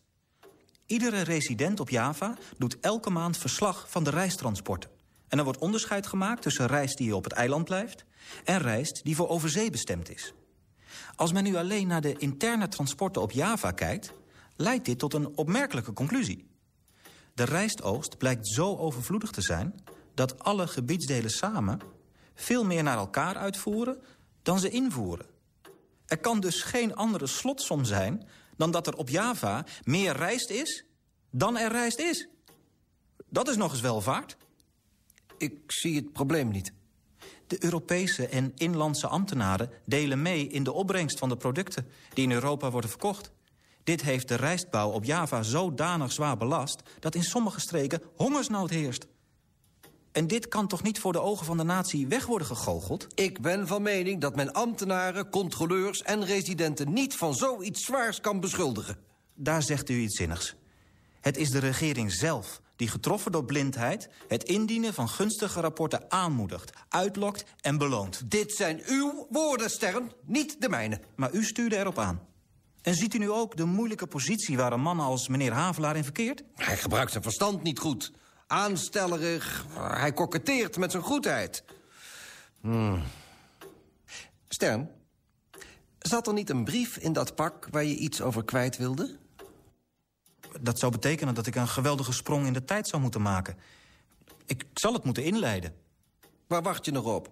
Iedere resident op Java doet elke maand verslag van de rijsttransporten. En er wordt onderscheid gemaakt tussen rijst die op het eiland blijft... en rijst die voor overzee bestemd is. Als men nu alleen naar de interne transporten op Java kijkt... leidt dit tot een opmerkelijke conclusie. De rijstoogst blijkt zo overvloedig te zijn... dat alle gebiedsdelen samen veel meer naar elkaar uitvoeren... dan ze invoeren. Er kan dus geen andere slotsom zijn... dan dat er op Java meer rijst is dan er rijst is. Dat is nog eens welvaart. Ik zie het probleem niet. De Europese en inlandse ambtenaren delen mee in de opbrengst van de producten... die in Europa worden verkocht. Dit heeft de rijstbouw op Java zodanig zwaar belast... dat in sommige streken hongersnood heerst. En dit kan toch niet voor de ogen van de natie weg worden gegoocheld? Ik ben van mening dat men ambtenaren, controleurs en residenten... niet van zoiets zwaars kan beschuldigen. Daar zegt u iets zinnigs. Het is de regering zelf die getroffen door blindheid... het indienen van gunstige rapporten aanmoedigt, uitlokt en beloont. Dit zijn uw woorden, Stern, niet de mijne. Maar u stuurde erop aan. En ziet u nu ook de moeilijke positie waar een man als meneer Havelaar in verkeert? Hij gebruikt zijn verstand niet goed. Aanstellerig, hij koketteert met zijn goedheid. Hmm. Stern, zat er niet een brief in dat pak waar je iets over kwijt wilde? Dat zou betekenen dat ik een geweldige sprong in de tijd zou moeten maken. Ik zal het moeten inleiden. Waar wacht je nog op?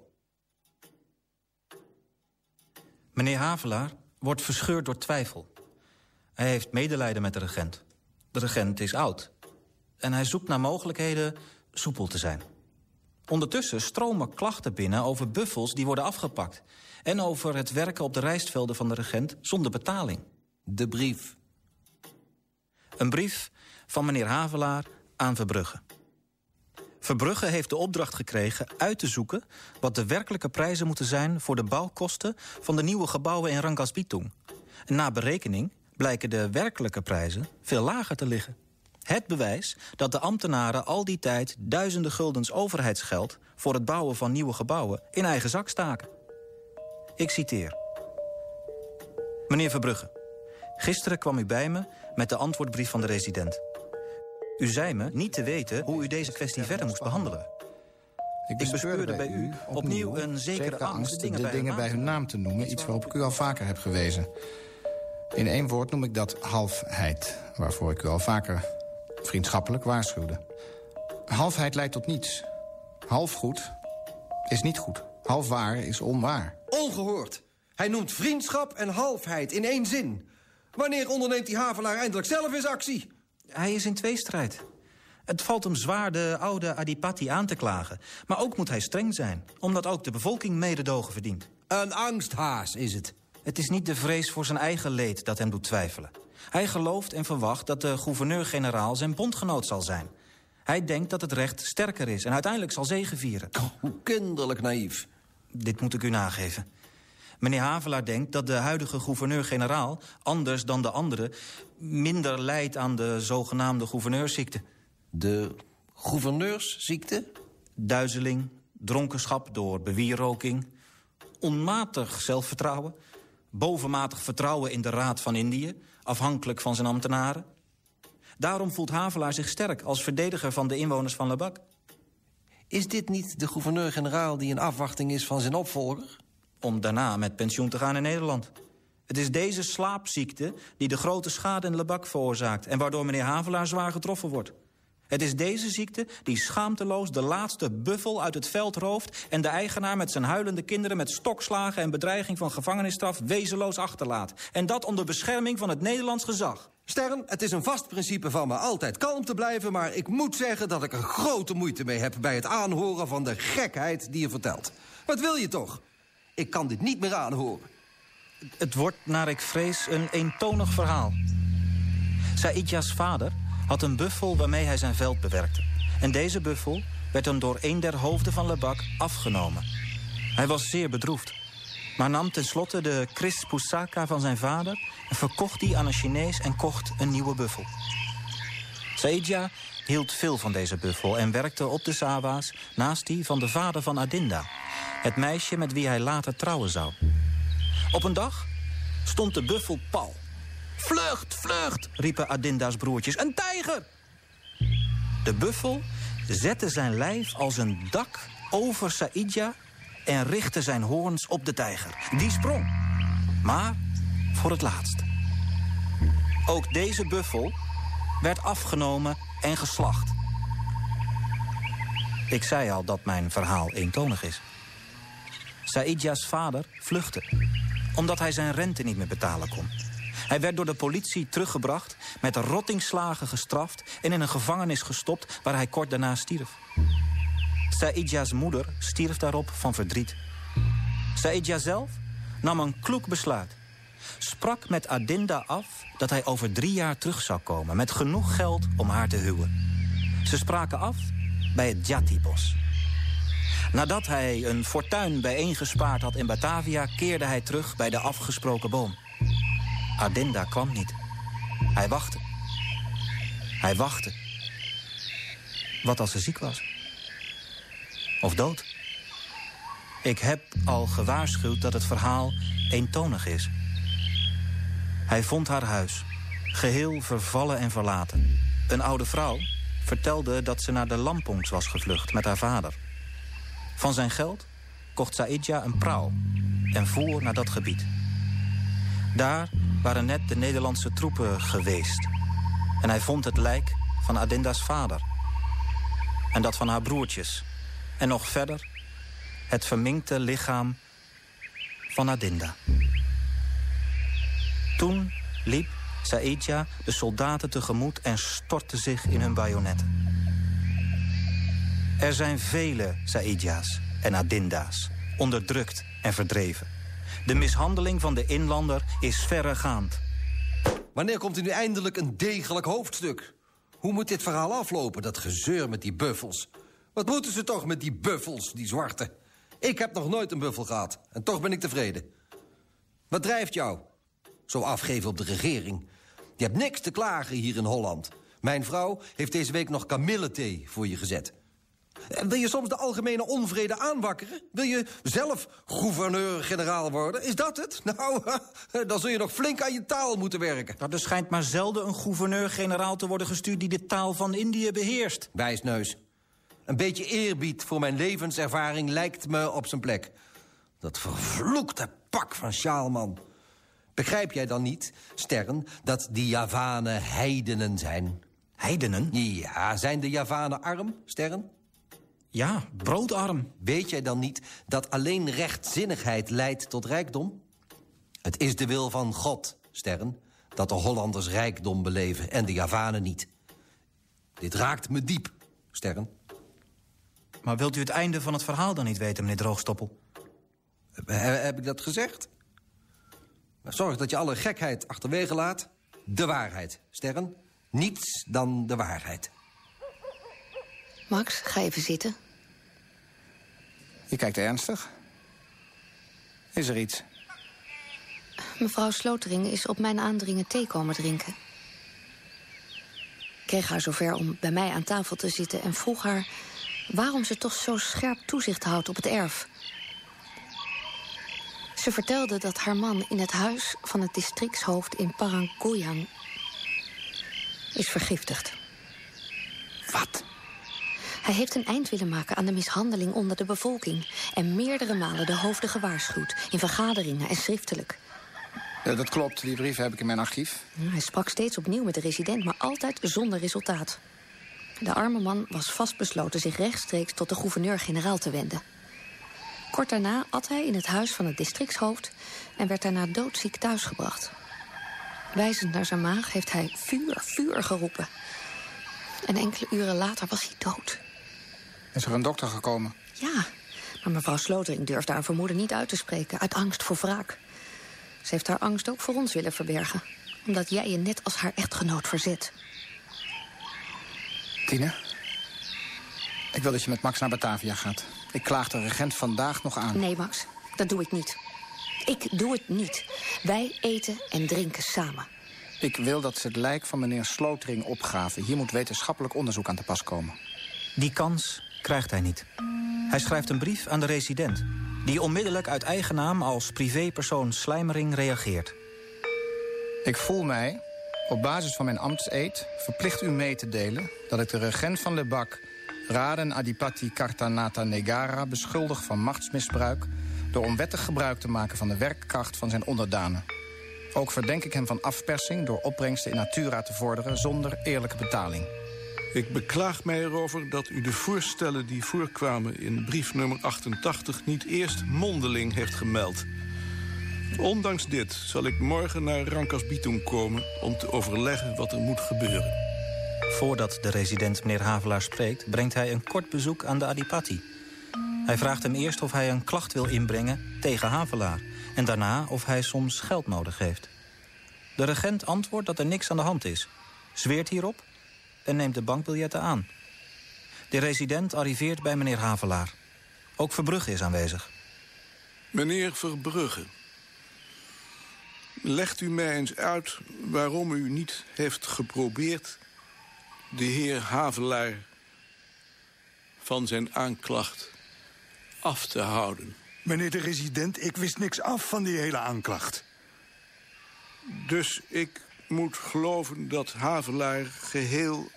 Meneer Havelaar wordt verscheurd door twijfel. Hij heeft medelijden met de regent. De regent is oud. En hij zoekt naar mogelijkheden soepel te zijn. Ondertussen stromen klachten binnen over buffels die worden afgepakt... en over het werken op de rijstvelden van de regent zonder betaling. De brief. Een brief van meneer Havelaar aan Verbrugge. Verbrugge heeft de opdracht gekregen uit te zoeken... wat de werkelijke prijzen moeten zijn voor de bouwkosten... van de nieuwe gebouwen in Rangasbitung. Na berekening blijken de werkelijke prijzen veel lager te liggen. Het bewijs dat de ambtenaren al die tijd duizenden guldens overheidsgeld... voor het bouwen van nieuwe gebouwen in eigen zak staken. Ik citeer. Meneer Verbrugge, gisteren kwam u bij me met de antwoordbrief van de resident. U zei me niet te weten hoe u deze kwestie verder moest behandelen. Ik bespeurde bij u opnieuw een zekere angst de dingen bij hun naam te noemen. Iets waarop ik u al vaker heb gewezen. In één woord noem ik dat halfheid, waarvoor ik u al vaker vriendschappelijk waarschuwde. Halfheid leidt tot niets. Half goed is niet goed. Half waar is onwaar. Ongehoord. Hij noemt vriendschap en halfheid in één zin. Wanneer onderneemt die havelaar eindelijk zelf eens actie? Hij is in tweestrijd. Het valt hem zwaar de oude Adipati aan te klagen. Maar ook moet hij streng zijn, omdat ook de bevolking mededogen verdient. Een angsthaas is het. Het is niet de vrees voor zijn eigen leed dat hem doet twijfelen. Hij gelooft en verwacht dat de gouverneur-generaal zijn bondgenoot zal zijn. Hij denkt dat het recht sterker is en uiteindelijk zal zegevieren. Hoe kinderlijk naïef. Dit moet ik u nageven. Meneer Havelaar denkt dat de huidige gouverneur-generaal... anders dan de andere, minder lijdt aan de zogenaamde gouverneursziekte. De gouverneursziekte? Duizeling, dronkenschap door bewierroking... onmatig zelfvertrouwen... bovenmatig vertrouwen in de Raad van Indië... afhankelijk van zijn ambtenaren. Daarom voelt Havelaar zich sterk als verdediger van de inwoners van Lebak. Is dit niet de gouverneur-generaal die in afwachting is van zijn opvolger? Om daarna met pensioen te gaan in Nederland. Het is deze slaapziekte die de grote schade in Lebak veroorzaakt... en waardoor meneer Havelaar zwaar getroffen wordt. Het is deze ziekte die schaamteloos de laatste buffel uit het veld rooft... en de eigenaar met zijn huilende kinderen met stokslagen... en bedreiging van gevangenisstraf wezenloos achterlaat. En dat onder bescherming van het Nederlands gezag. Stern, het is een vast principe van me altijd kalm te blijven... maar ik moet zeggen dat ik er grote moeite mee heb... bij het aanhoren van de gekheid die je vertelt. Wat wil je toch? Ik kan dit niet meer aanhoren. Het wordt, naar ik vrees, een eentonig verhaal. Saidja's vader had een buffel waarmee hij zijn veld bewerkte. En deze buffel werd hem door een der hoofden van Lebak afgenomen. Hij was zeer bedroefd, maar nam tenslotte de Chris Pusaka van zijn vader... en verkocht die aan een Chinees en kocht een nieuwe buffel. Saidja hield veel van deze buffel en werkte op de Sawa's... naast die van de vader van Adinda, het meisje met wie hij later trouwen zou. Op een dag stond de buffel pal Vlucht, vlucht, riepen Adinda's broertjes. Een tijger! De buffel zette zijn lijf als een dak over Saidja... en richtte zijn hoorns op de tijger. Die sprong, maar voor het laatst. Ook deze buffel werd afgenomen en geslacht. Ik zei al dat mijn verhaal eentonig is. Saidja's vader vluchtte, omdat hij zijn rente niet meer betalen kon. Hij werd door de politie teruggebracht, met rottingslagen gestraft... en in een gevangenis gestopt waar hij kort daarna stierf. Saidja's moeder stierf daarop van verdriet. Saidja zelf nam een kloek besluit. Sprak met Adinda af dat hij over drie jaar terug zou komen... met genoeg geld om haar te huwen. Ze spraken af bij het Djati-bos. Nadat hij een fortuin bijeengespaard had in Batavia... keerde hij terug bij de afgesproken boom. Adinda kwam niet. Hij wachtte. Hij wachtte. Wat als ze ziek was? Of dood? Ik heb al gewaarschuwd dat het verhaal eentonig is. Hij vond haar huis, geheel vervallen en verlaten. Een oude vrouw vertelde dat ze naar de Lampongs was gevlucht met haar vader. Van zijn geld kocht Saidja een prauw en voer naar dat gebied. Daar waren net de Nederlandse troepen geweest. En hij vond het lijk van Adinda's vader. En dat van haar broertjes. En nog verder het verminkte lichaam van Adinda. Toen liep Saidja de soldaten tegemoet en stortte zich in hun bajonetten. Er zijn vele Saidja's en Adinda's, onderdrukt en verdreven. De mishandeling van de inlander is verregaand. Wanneer komt er nu eindelijk een degelijk hoofdstuk? Hoe moet dit verhaal aflopen, dat gezeur met die buffels? Wat moeten ze toch met die buffels, die zwarte? Ik heb nog nooit een buffel gehad, en toch ben ik tevreden. Wat drijft jou? Zo afgeven op de regering. Je hebt niks te klagen hier in Holland. Mijn vrouw heeft deze week nog kamillethee voor je gezet. Wil je soms de algemene onvrede aanwakkeren? Wil je zelf gouverneur-generaal worden? Is dat het? Nou, dan zul je nog flink aan je taal moeten werken. Maar er schijnt maar zelden een gouverneur-generaal te worden gestuurd... die de taal van Indië beheerst. Wijsneus. Een beetje eerbied voor mijn levenservaring lijkt me op zijn plek. Dat vervloekte pak van Sjaalman. Begrijp jij dan niet, Sterren, dat die Javanen heidenen zijn? Heidenen? Ja, zijn de Javanen arm, Sterren? Ja, broodarm. Weet jij dan niet dat alleen rechtzinnigheid leidt tot rijkdom? Het is de wil van God, Sterren, dat de Hollanders rijkdom beleven en de Javanen niet. Dit raakt me diep, Sterren. Maar wilt u het einde van het verhaal dan niet weten, meneer Droogstoppel? heb ik dat gezegd? Zorg dat je alle gekheid achterwege laat. De waarheid, Sterren. Niets dan de waarheid. Max, ga even zitten. Je kijkt ernstig. Is er iets? Mevrouw Slotering is op mijn aandringen thee komen drinken. Ik kreeg haar zover om bij mij aan tafel te zitten... en vroeg haar waarom ze toch zo scherp toezicht houdt op het erf. Ze vertelde dat haar man in het huis van het districtshoofd in Parangkoyang is vergiftigd. Wat? Hij heeft een eind willen maken aan de mishandeling onder de bevolking... en meerdere malen de hoofden gewaarschuwd, in vergaderingen en schriftelijk. Ja, dat klopt, die brieven heb ik in mijn archief. Hij sprak steeds opnieuw met de resident, maar altijd zonder resultaat. De arme man was vastbesloten zich rechtstreeks tot de gouverneur-generaal te wenden. Kort daarna at hij in het huis van het districtshoofd... en werd daarna doodziek thuisgebracht. Wijzend naar zijn maag heeft hij vuur, vuur geroepen. En enkele uren later was hij dood. Is er een dokter gekomen? Ja, maar mevrouw Slotering durfde haar vermoeden niet uit te spreken... uit angst voor wraak. Ze heeft haar angst ook voor ons willen verbergen. Omdat jij je net als haar echtgenoot verzet. Tine? Ik wil dat je met Max naar Batavia gaat. Ik klaag de regent vandaag nog aan. Nee, Max, dat doe ik niet. Ik doe het niet. Wij eten en drinken samen. Ik wil dat ze het lijk van meneer Slotering opgraven. Hier moet wetenschappelijk onderzoek aan te pas komen. Die kans krijgt hij niet. Hij schrijft een brief aan de resident... die onmiddellijk uit eigen naam als privépersoon Slijmering reageert. Ik voel mij, op basis van mijn ambtseed, verplicht u mee te delen... dat ik de regent van Lebak, Raden Adipati Kartanata Negara... beschuldig van machtsmisbruik... door onwettig gebruik te maken van de werkkracht van zijn onderdanen. Ook verdenk ik hem van afpersing door opbrengsten in natura te vorderen... zonder eerlijke betaling. Ik beklaag mij erover dat u de voorstellen die voorkwamen in brief nummer 88 niet eerst mondeling heeft gemeld. Ondanks dit zal ik morgen naar Rankas Bitung komen om te overleggen wat er moet gebeuren. Voordat de resident meneer Havelaar spreekt, brengt hij een kort bezoek aan de Adipati. Hij vraagt hem eerst of hij een klacht wil inbrengen tegen Havelaar... en daarna of hij soms geld nodig heeft. De regent antwoordt dat er niks aan de hand is, zweert hierop en neemt de bankbiljetten aan. De resident arriveert bij meneer Havelaar. Ook Verbrugge is aanwezig. Meneer Verbrugge, legt u mij eens uit waarom u niet heeft geprobeerd... de heer Havelaar van zijn aanklacht af te houden. Meneer de resident, ik wist niks af van die hele aanklacht. Dus ik moet geloven dat Havelaar geheel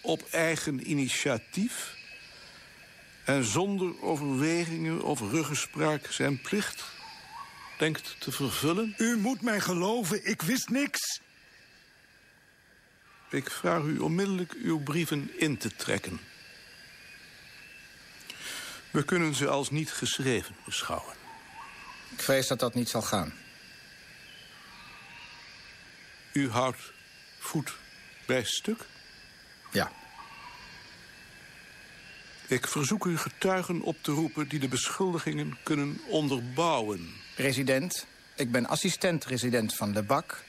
op eigen initiatief... en zonder overwegingen of ruggespraak zijn plicht denkt te vervullen? U moet mij geloven, ik wist niks. Ik vraag u onmiddellijk uw brieven in te trekken. We kunnen ze als niet geschreven beschouwen. Ik vrees dat dat niet zal gaan. U houdt voet bij stuk? Ja. Ik verzoek u getuigen op te roepen die de beschuldigingen kunnen onderbouwen. President, ik ben assistent-resident van Lebak.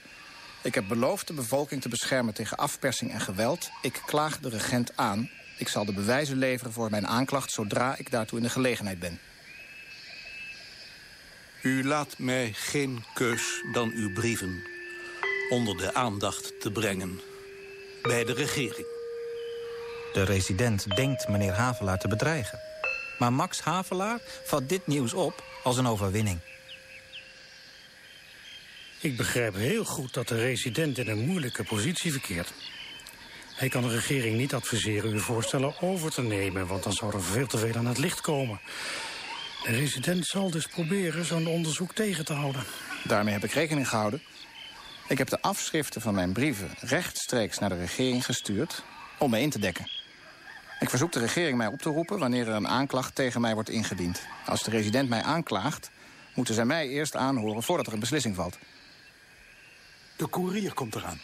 Ik heb beloofd de bevolking te beschermen tegen afpersing en geweld. Ik klaag de regent aan. Ik zal de bewijzen leveren voor mijn aanklacht... zodra ik daartoe in de gelegenheid ben. U laat mij geen keus dan uw brieven onder de aandacht te brengen bij de regering. De resident denkt meneer Havelaar te bedreigen. Maar Max Havelaar vat dit nieuws op als een overwinning. Ik begrijp heel goed dat de resident in een moeilijke positie verkeert. Hij kan de regering niet adviseren uw voorstellen over te nemen... want dan zou er veel te veel aan het licht komen. De resident zal dus proberen zo'n onderzoek tegen te houden. Daarmee heb ik rekening gehouden. Ik heb de afschriften van mijn brieven rechtstreeks naar de regering gestuurd... om me in te dekken. Ik verzoek de regering mij op te roepen wanneer er een aanklacht tegen mij wordt ingediend. Als de resident mij aanklaagt, moeten zij mij eerst aanhoren voordat er een beslissing valt. De koerier komt eraan.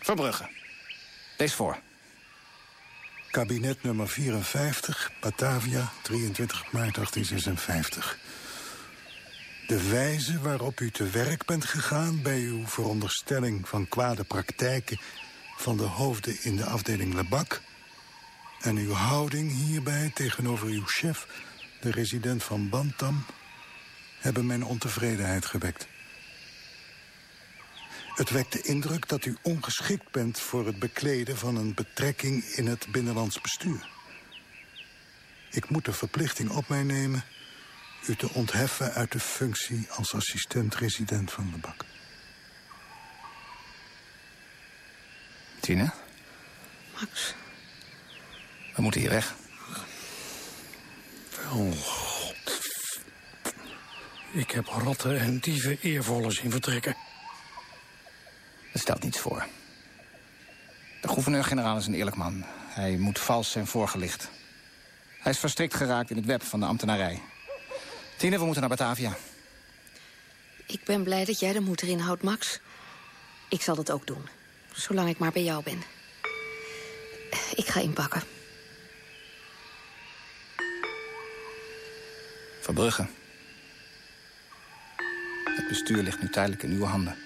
Verbrugge. Lees voor. Kabinet nummer 54, Batavia, 23 maart 1856. De wijze waarop u te werk bent gegaan... bij uw veronderstelling van kwade praktijken... van de hoofden in de afdeling Lebak... en uw houding hierbij tegenover uw chef... de resident van Bantam... hebben mijn ontevredenheid gewekt. Het wekt de indruk dat u ongeschikt bent voor het bekleden van een betrekking in het binnenlands bestuur. Ik moet de verplichting op mij nemen u te ontheffen uit de functie als assistent-resident van de bak. Tine, Max, we moeten hier weg. Wel, god. Ik heb ratten en dieven eervolle zien vertrekken. Het stelt niets voor. De gouverneur-generaal is een eerlijk man. Hij moet vals zijn voorgelicht. Hij is verstrikt geraakt in het web van de ambtenarij. Tine, we moeten naar Batavia. ik ben blij dat jij de moed erin houdt, Max. Ik zal dat ook doen. Zolang ik maar bij jou ben. Ik ga inpakken. Verbrugge. Het bestuur ligt nu tijdelijk in uw handen.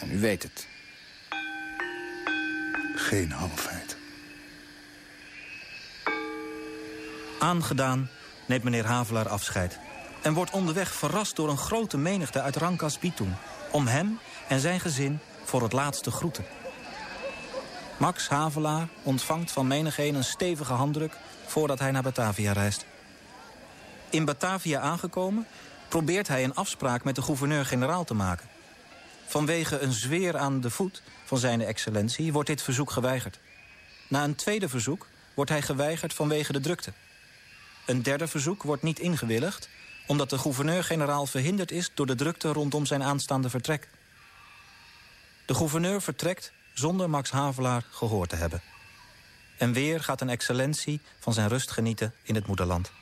En u weet het. Geen halfheid. Aangedaan neemt meneer Havelaar afscheid. En wordt onderweg verrast door een grote menigte uit Rangkas Bitung... om hem en zijn gezin voor het laatste groeten. Max Havelaar ontvangt van menigeen een stevige handdruk... voordat hij naar Batavia reist. In Batavia aangekomen probeert hij een afspraak met de gouverneur-generaal te maken. Vanwege een zweer aan de voet van zijn excellentie wordt dit verzoek geweigerd. Na een tweede verzoek wordt hij geweigerd vanwege de drukte. Een derde verzoek wordt niet ingewilligd... omdat de gouverneur-generaal verhinderd is door de drukte rondom zijn aanstaande vertrek. De gouverneur vertrekt zonder Max Havelaar gehoord te hebben. En weer gaat een excellentie van zijn rust genieten in het moederland.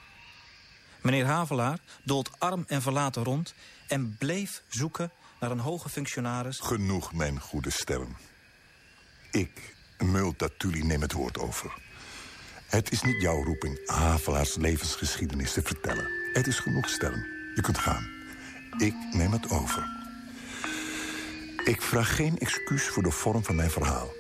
Meneer Havelaar dolt arm en verlaten rond... en bleef zoeken naar een hoge functionaris... Genoeg, mijn goede sterren. Ik, Multatuli, neem het woord over. Het is niet jouw roeping Havelaars levensgeschiedenis te vertellen. Het is genoeg, sterren. Je kunt gaan. Ik neem het over. Ik vraag geen excuus voor de vorm van mijn verhaal.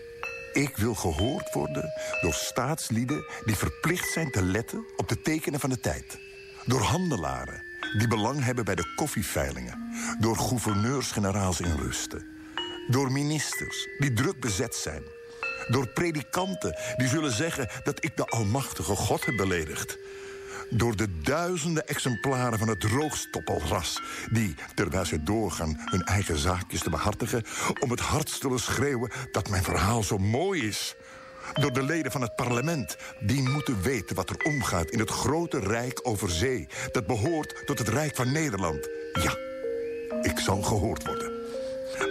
Ik wil gehoord worden door staatslieden die verplicht zijn te letten op de tekenen van de tijd. Door handelaren die belang hebben bij de koffieveilingen. Door gouverneurs-generaals in rusten. Door ministers die druk bezet zijn. Door predikanten die zullen zeggen dat ik de almachtige God heb beledigd. Door de duizenden exemplaren van het roogstoppelras... die, terwijl ze doorgaan hun eigen zaakjes te behartigen... om het hart zullen schreeuwen dat mijn verhaal zo mooi is. Door de leden van het parlement. Die moeten weten wat er omgaat in het grote rijk over zee... dat behoort tot het Rijk van Nederland. Ja, ik zal gehoord worden.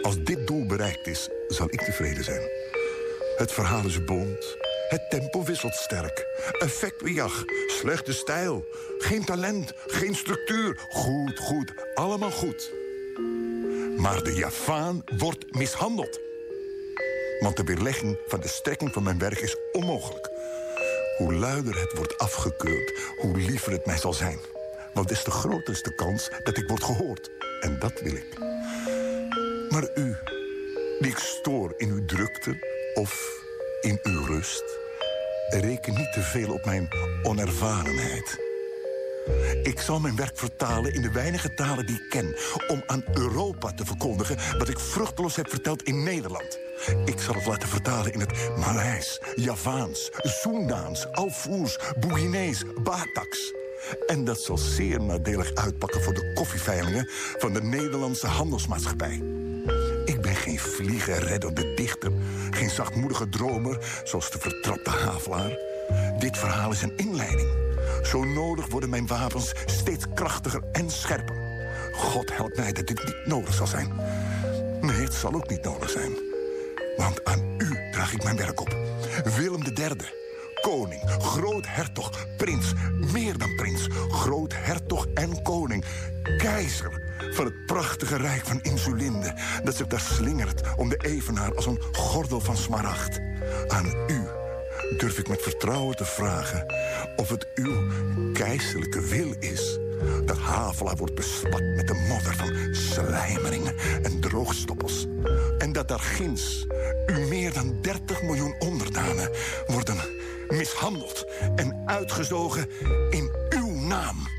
Als dit doel bereikt is, zal ik tevreden zijn. Het verhaal is bond. Het tempo wisselt sterk. Effectbejag, slechte stijl. Geen talent, geen structuur. Goed, goed, allemaal goed. Maar de Javaan wordt mishandeld. Want de weerlegging van de strekking van mijn werk is onmogelijk. Hoe luider het wordt afgekeurd, hoe liever het mij zal zijn. Want is de kans dat ik word gehoord. En dat wil ik. Maar u, die ik stoor in uw drukte of in uw rust... reken niet te veel op mijn onervarenheid. Ik zal mijn werk vertalen in de weinige talen die ik ken... om aan Europa te verkondigen wat ik vruchteloos heb verteld in Nederland. Ik zal het laten vertalen in het Maleis, Javaans, Soendaans... Alfoers, Boeginees, Bataks... En dat zal zeer nadelig uitpakken voor de koffieveilingen... van de Nederlandse handelsmaatschappij. Ben geen vliegenreddende dichter. Geen zachtmoedige dromer, zoals de vertrapte havelaar. Dit verhaal is een inleiding. Zo nodig worden mijn wapens steeds krachtiger en scherper. God helpt mij dat dit niet nodig zal zijn. Nee, het zal ook niet nodig zijn. Want aan u draag ik mijn werk op. Willem III, koning, groothertog, prins, meer dan prins, groothertog en koning, keizer van het prachtige rijk van Insulinde, dat zich daar slingert om de evenaar als een gordel van smaragd. Aan u durf ik met vertrouwen te vragen of het uw keizerlijke wil is dat Havelaar wordt bespat met de modder van slijmeringen en droogstoppels. En dat daar ginds uw meer dan 30 miljoen onderdanen worden mishandeld en uitgezogen in uw naam.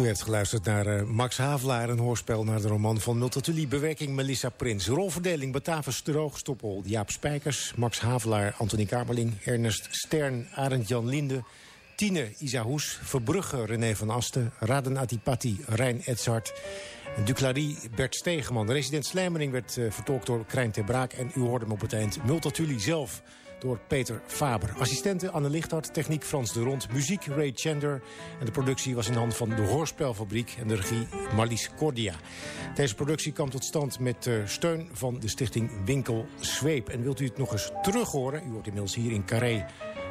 U heeft geluisterd naar uh, Max Havelaar, een hoorspel naar de roman van Multatuli. Bewerking Melissa Prins. Rolverdeling Batavus Droogstoppel, Jaap Spijkers, Max Havelaar, Antonie Kamerling, Ernest Stern, Arend Jan Linde, Tine Isahoes, Verbrugge René van Asten... Raden Atipati Rijn Edzard... Duclari Bert Stegeman. Resident Slijmering werd uh, vertolkt door Krijn ter Braak... en u hoorde hem op het eind Multatuli zelf door Peter Faber. Assistenten Anne Lichthart, techniek Frans de Rond, muziek Ray Chander... en de productie was in handen van de Hoorspelfabriek en de regie Marlies Cordia. Deze productie kwam tot stand met uh, steun van de stichting Winkel Zweep. En wilt u het nog eens terug horen? U hoort inmiddels hier in Carré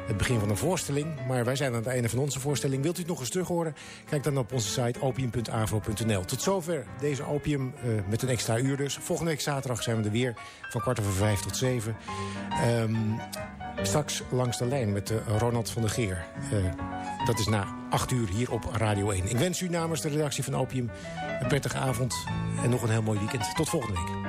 het begin van een voorstelling. Maar wij zijn aan het einde van onze voorstelling. Wilt u het nog eens terug horen? Kijk dan op onze site opium.avro.nl. Tot zover deze opium uh, met een extra uur dus. Volgende week zaterdag zijn we er weer van kwart over vijf tot zeven. Um, straks langs de lijn met uh, Ronald van der Geer. Uh, dat is na acht uur hier op Radio 1. Ik wens u namens de redactie van Opium een prettige avond en nog een heel mooi weekend. Tot volgende week.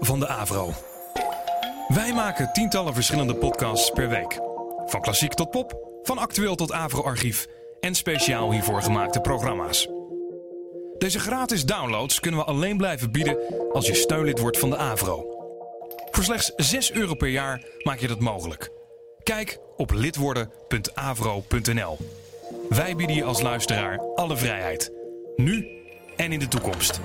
Van de Avro. Wij maken tientallen verschillende podcasts per week. Van klassiek tot pop, van actueel tot Avro-archief en speciaal hiervoor gemaakte programma's. Deze gratis downloads kunnen we alleen blijven bieden als je steunlid wordt van de Avro. Voor slechts 6 euro per jaar maak je dat mogelijk. Kijk op lidworden.avro.nl. Wij bieden je als luisteraar alle vrijheid. Nu en in de toekomst.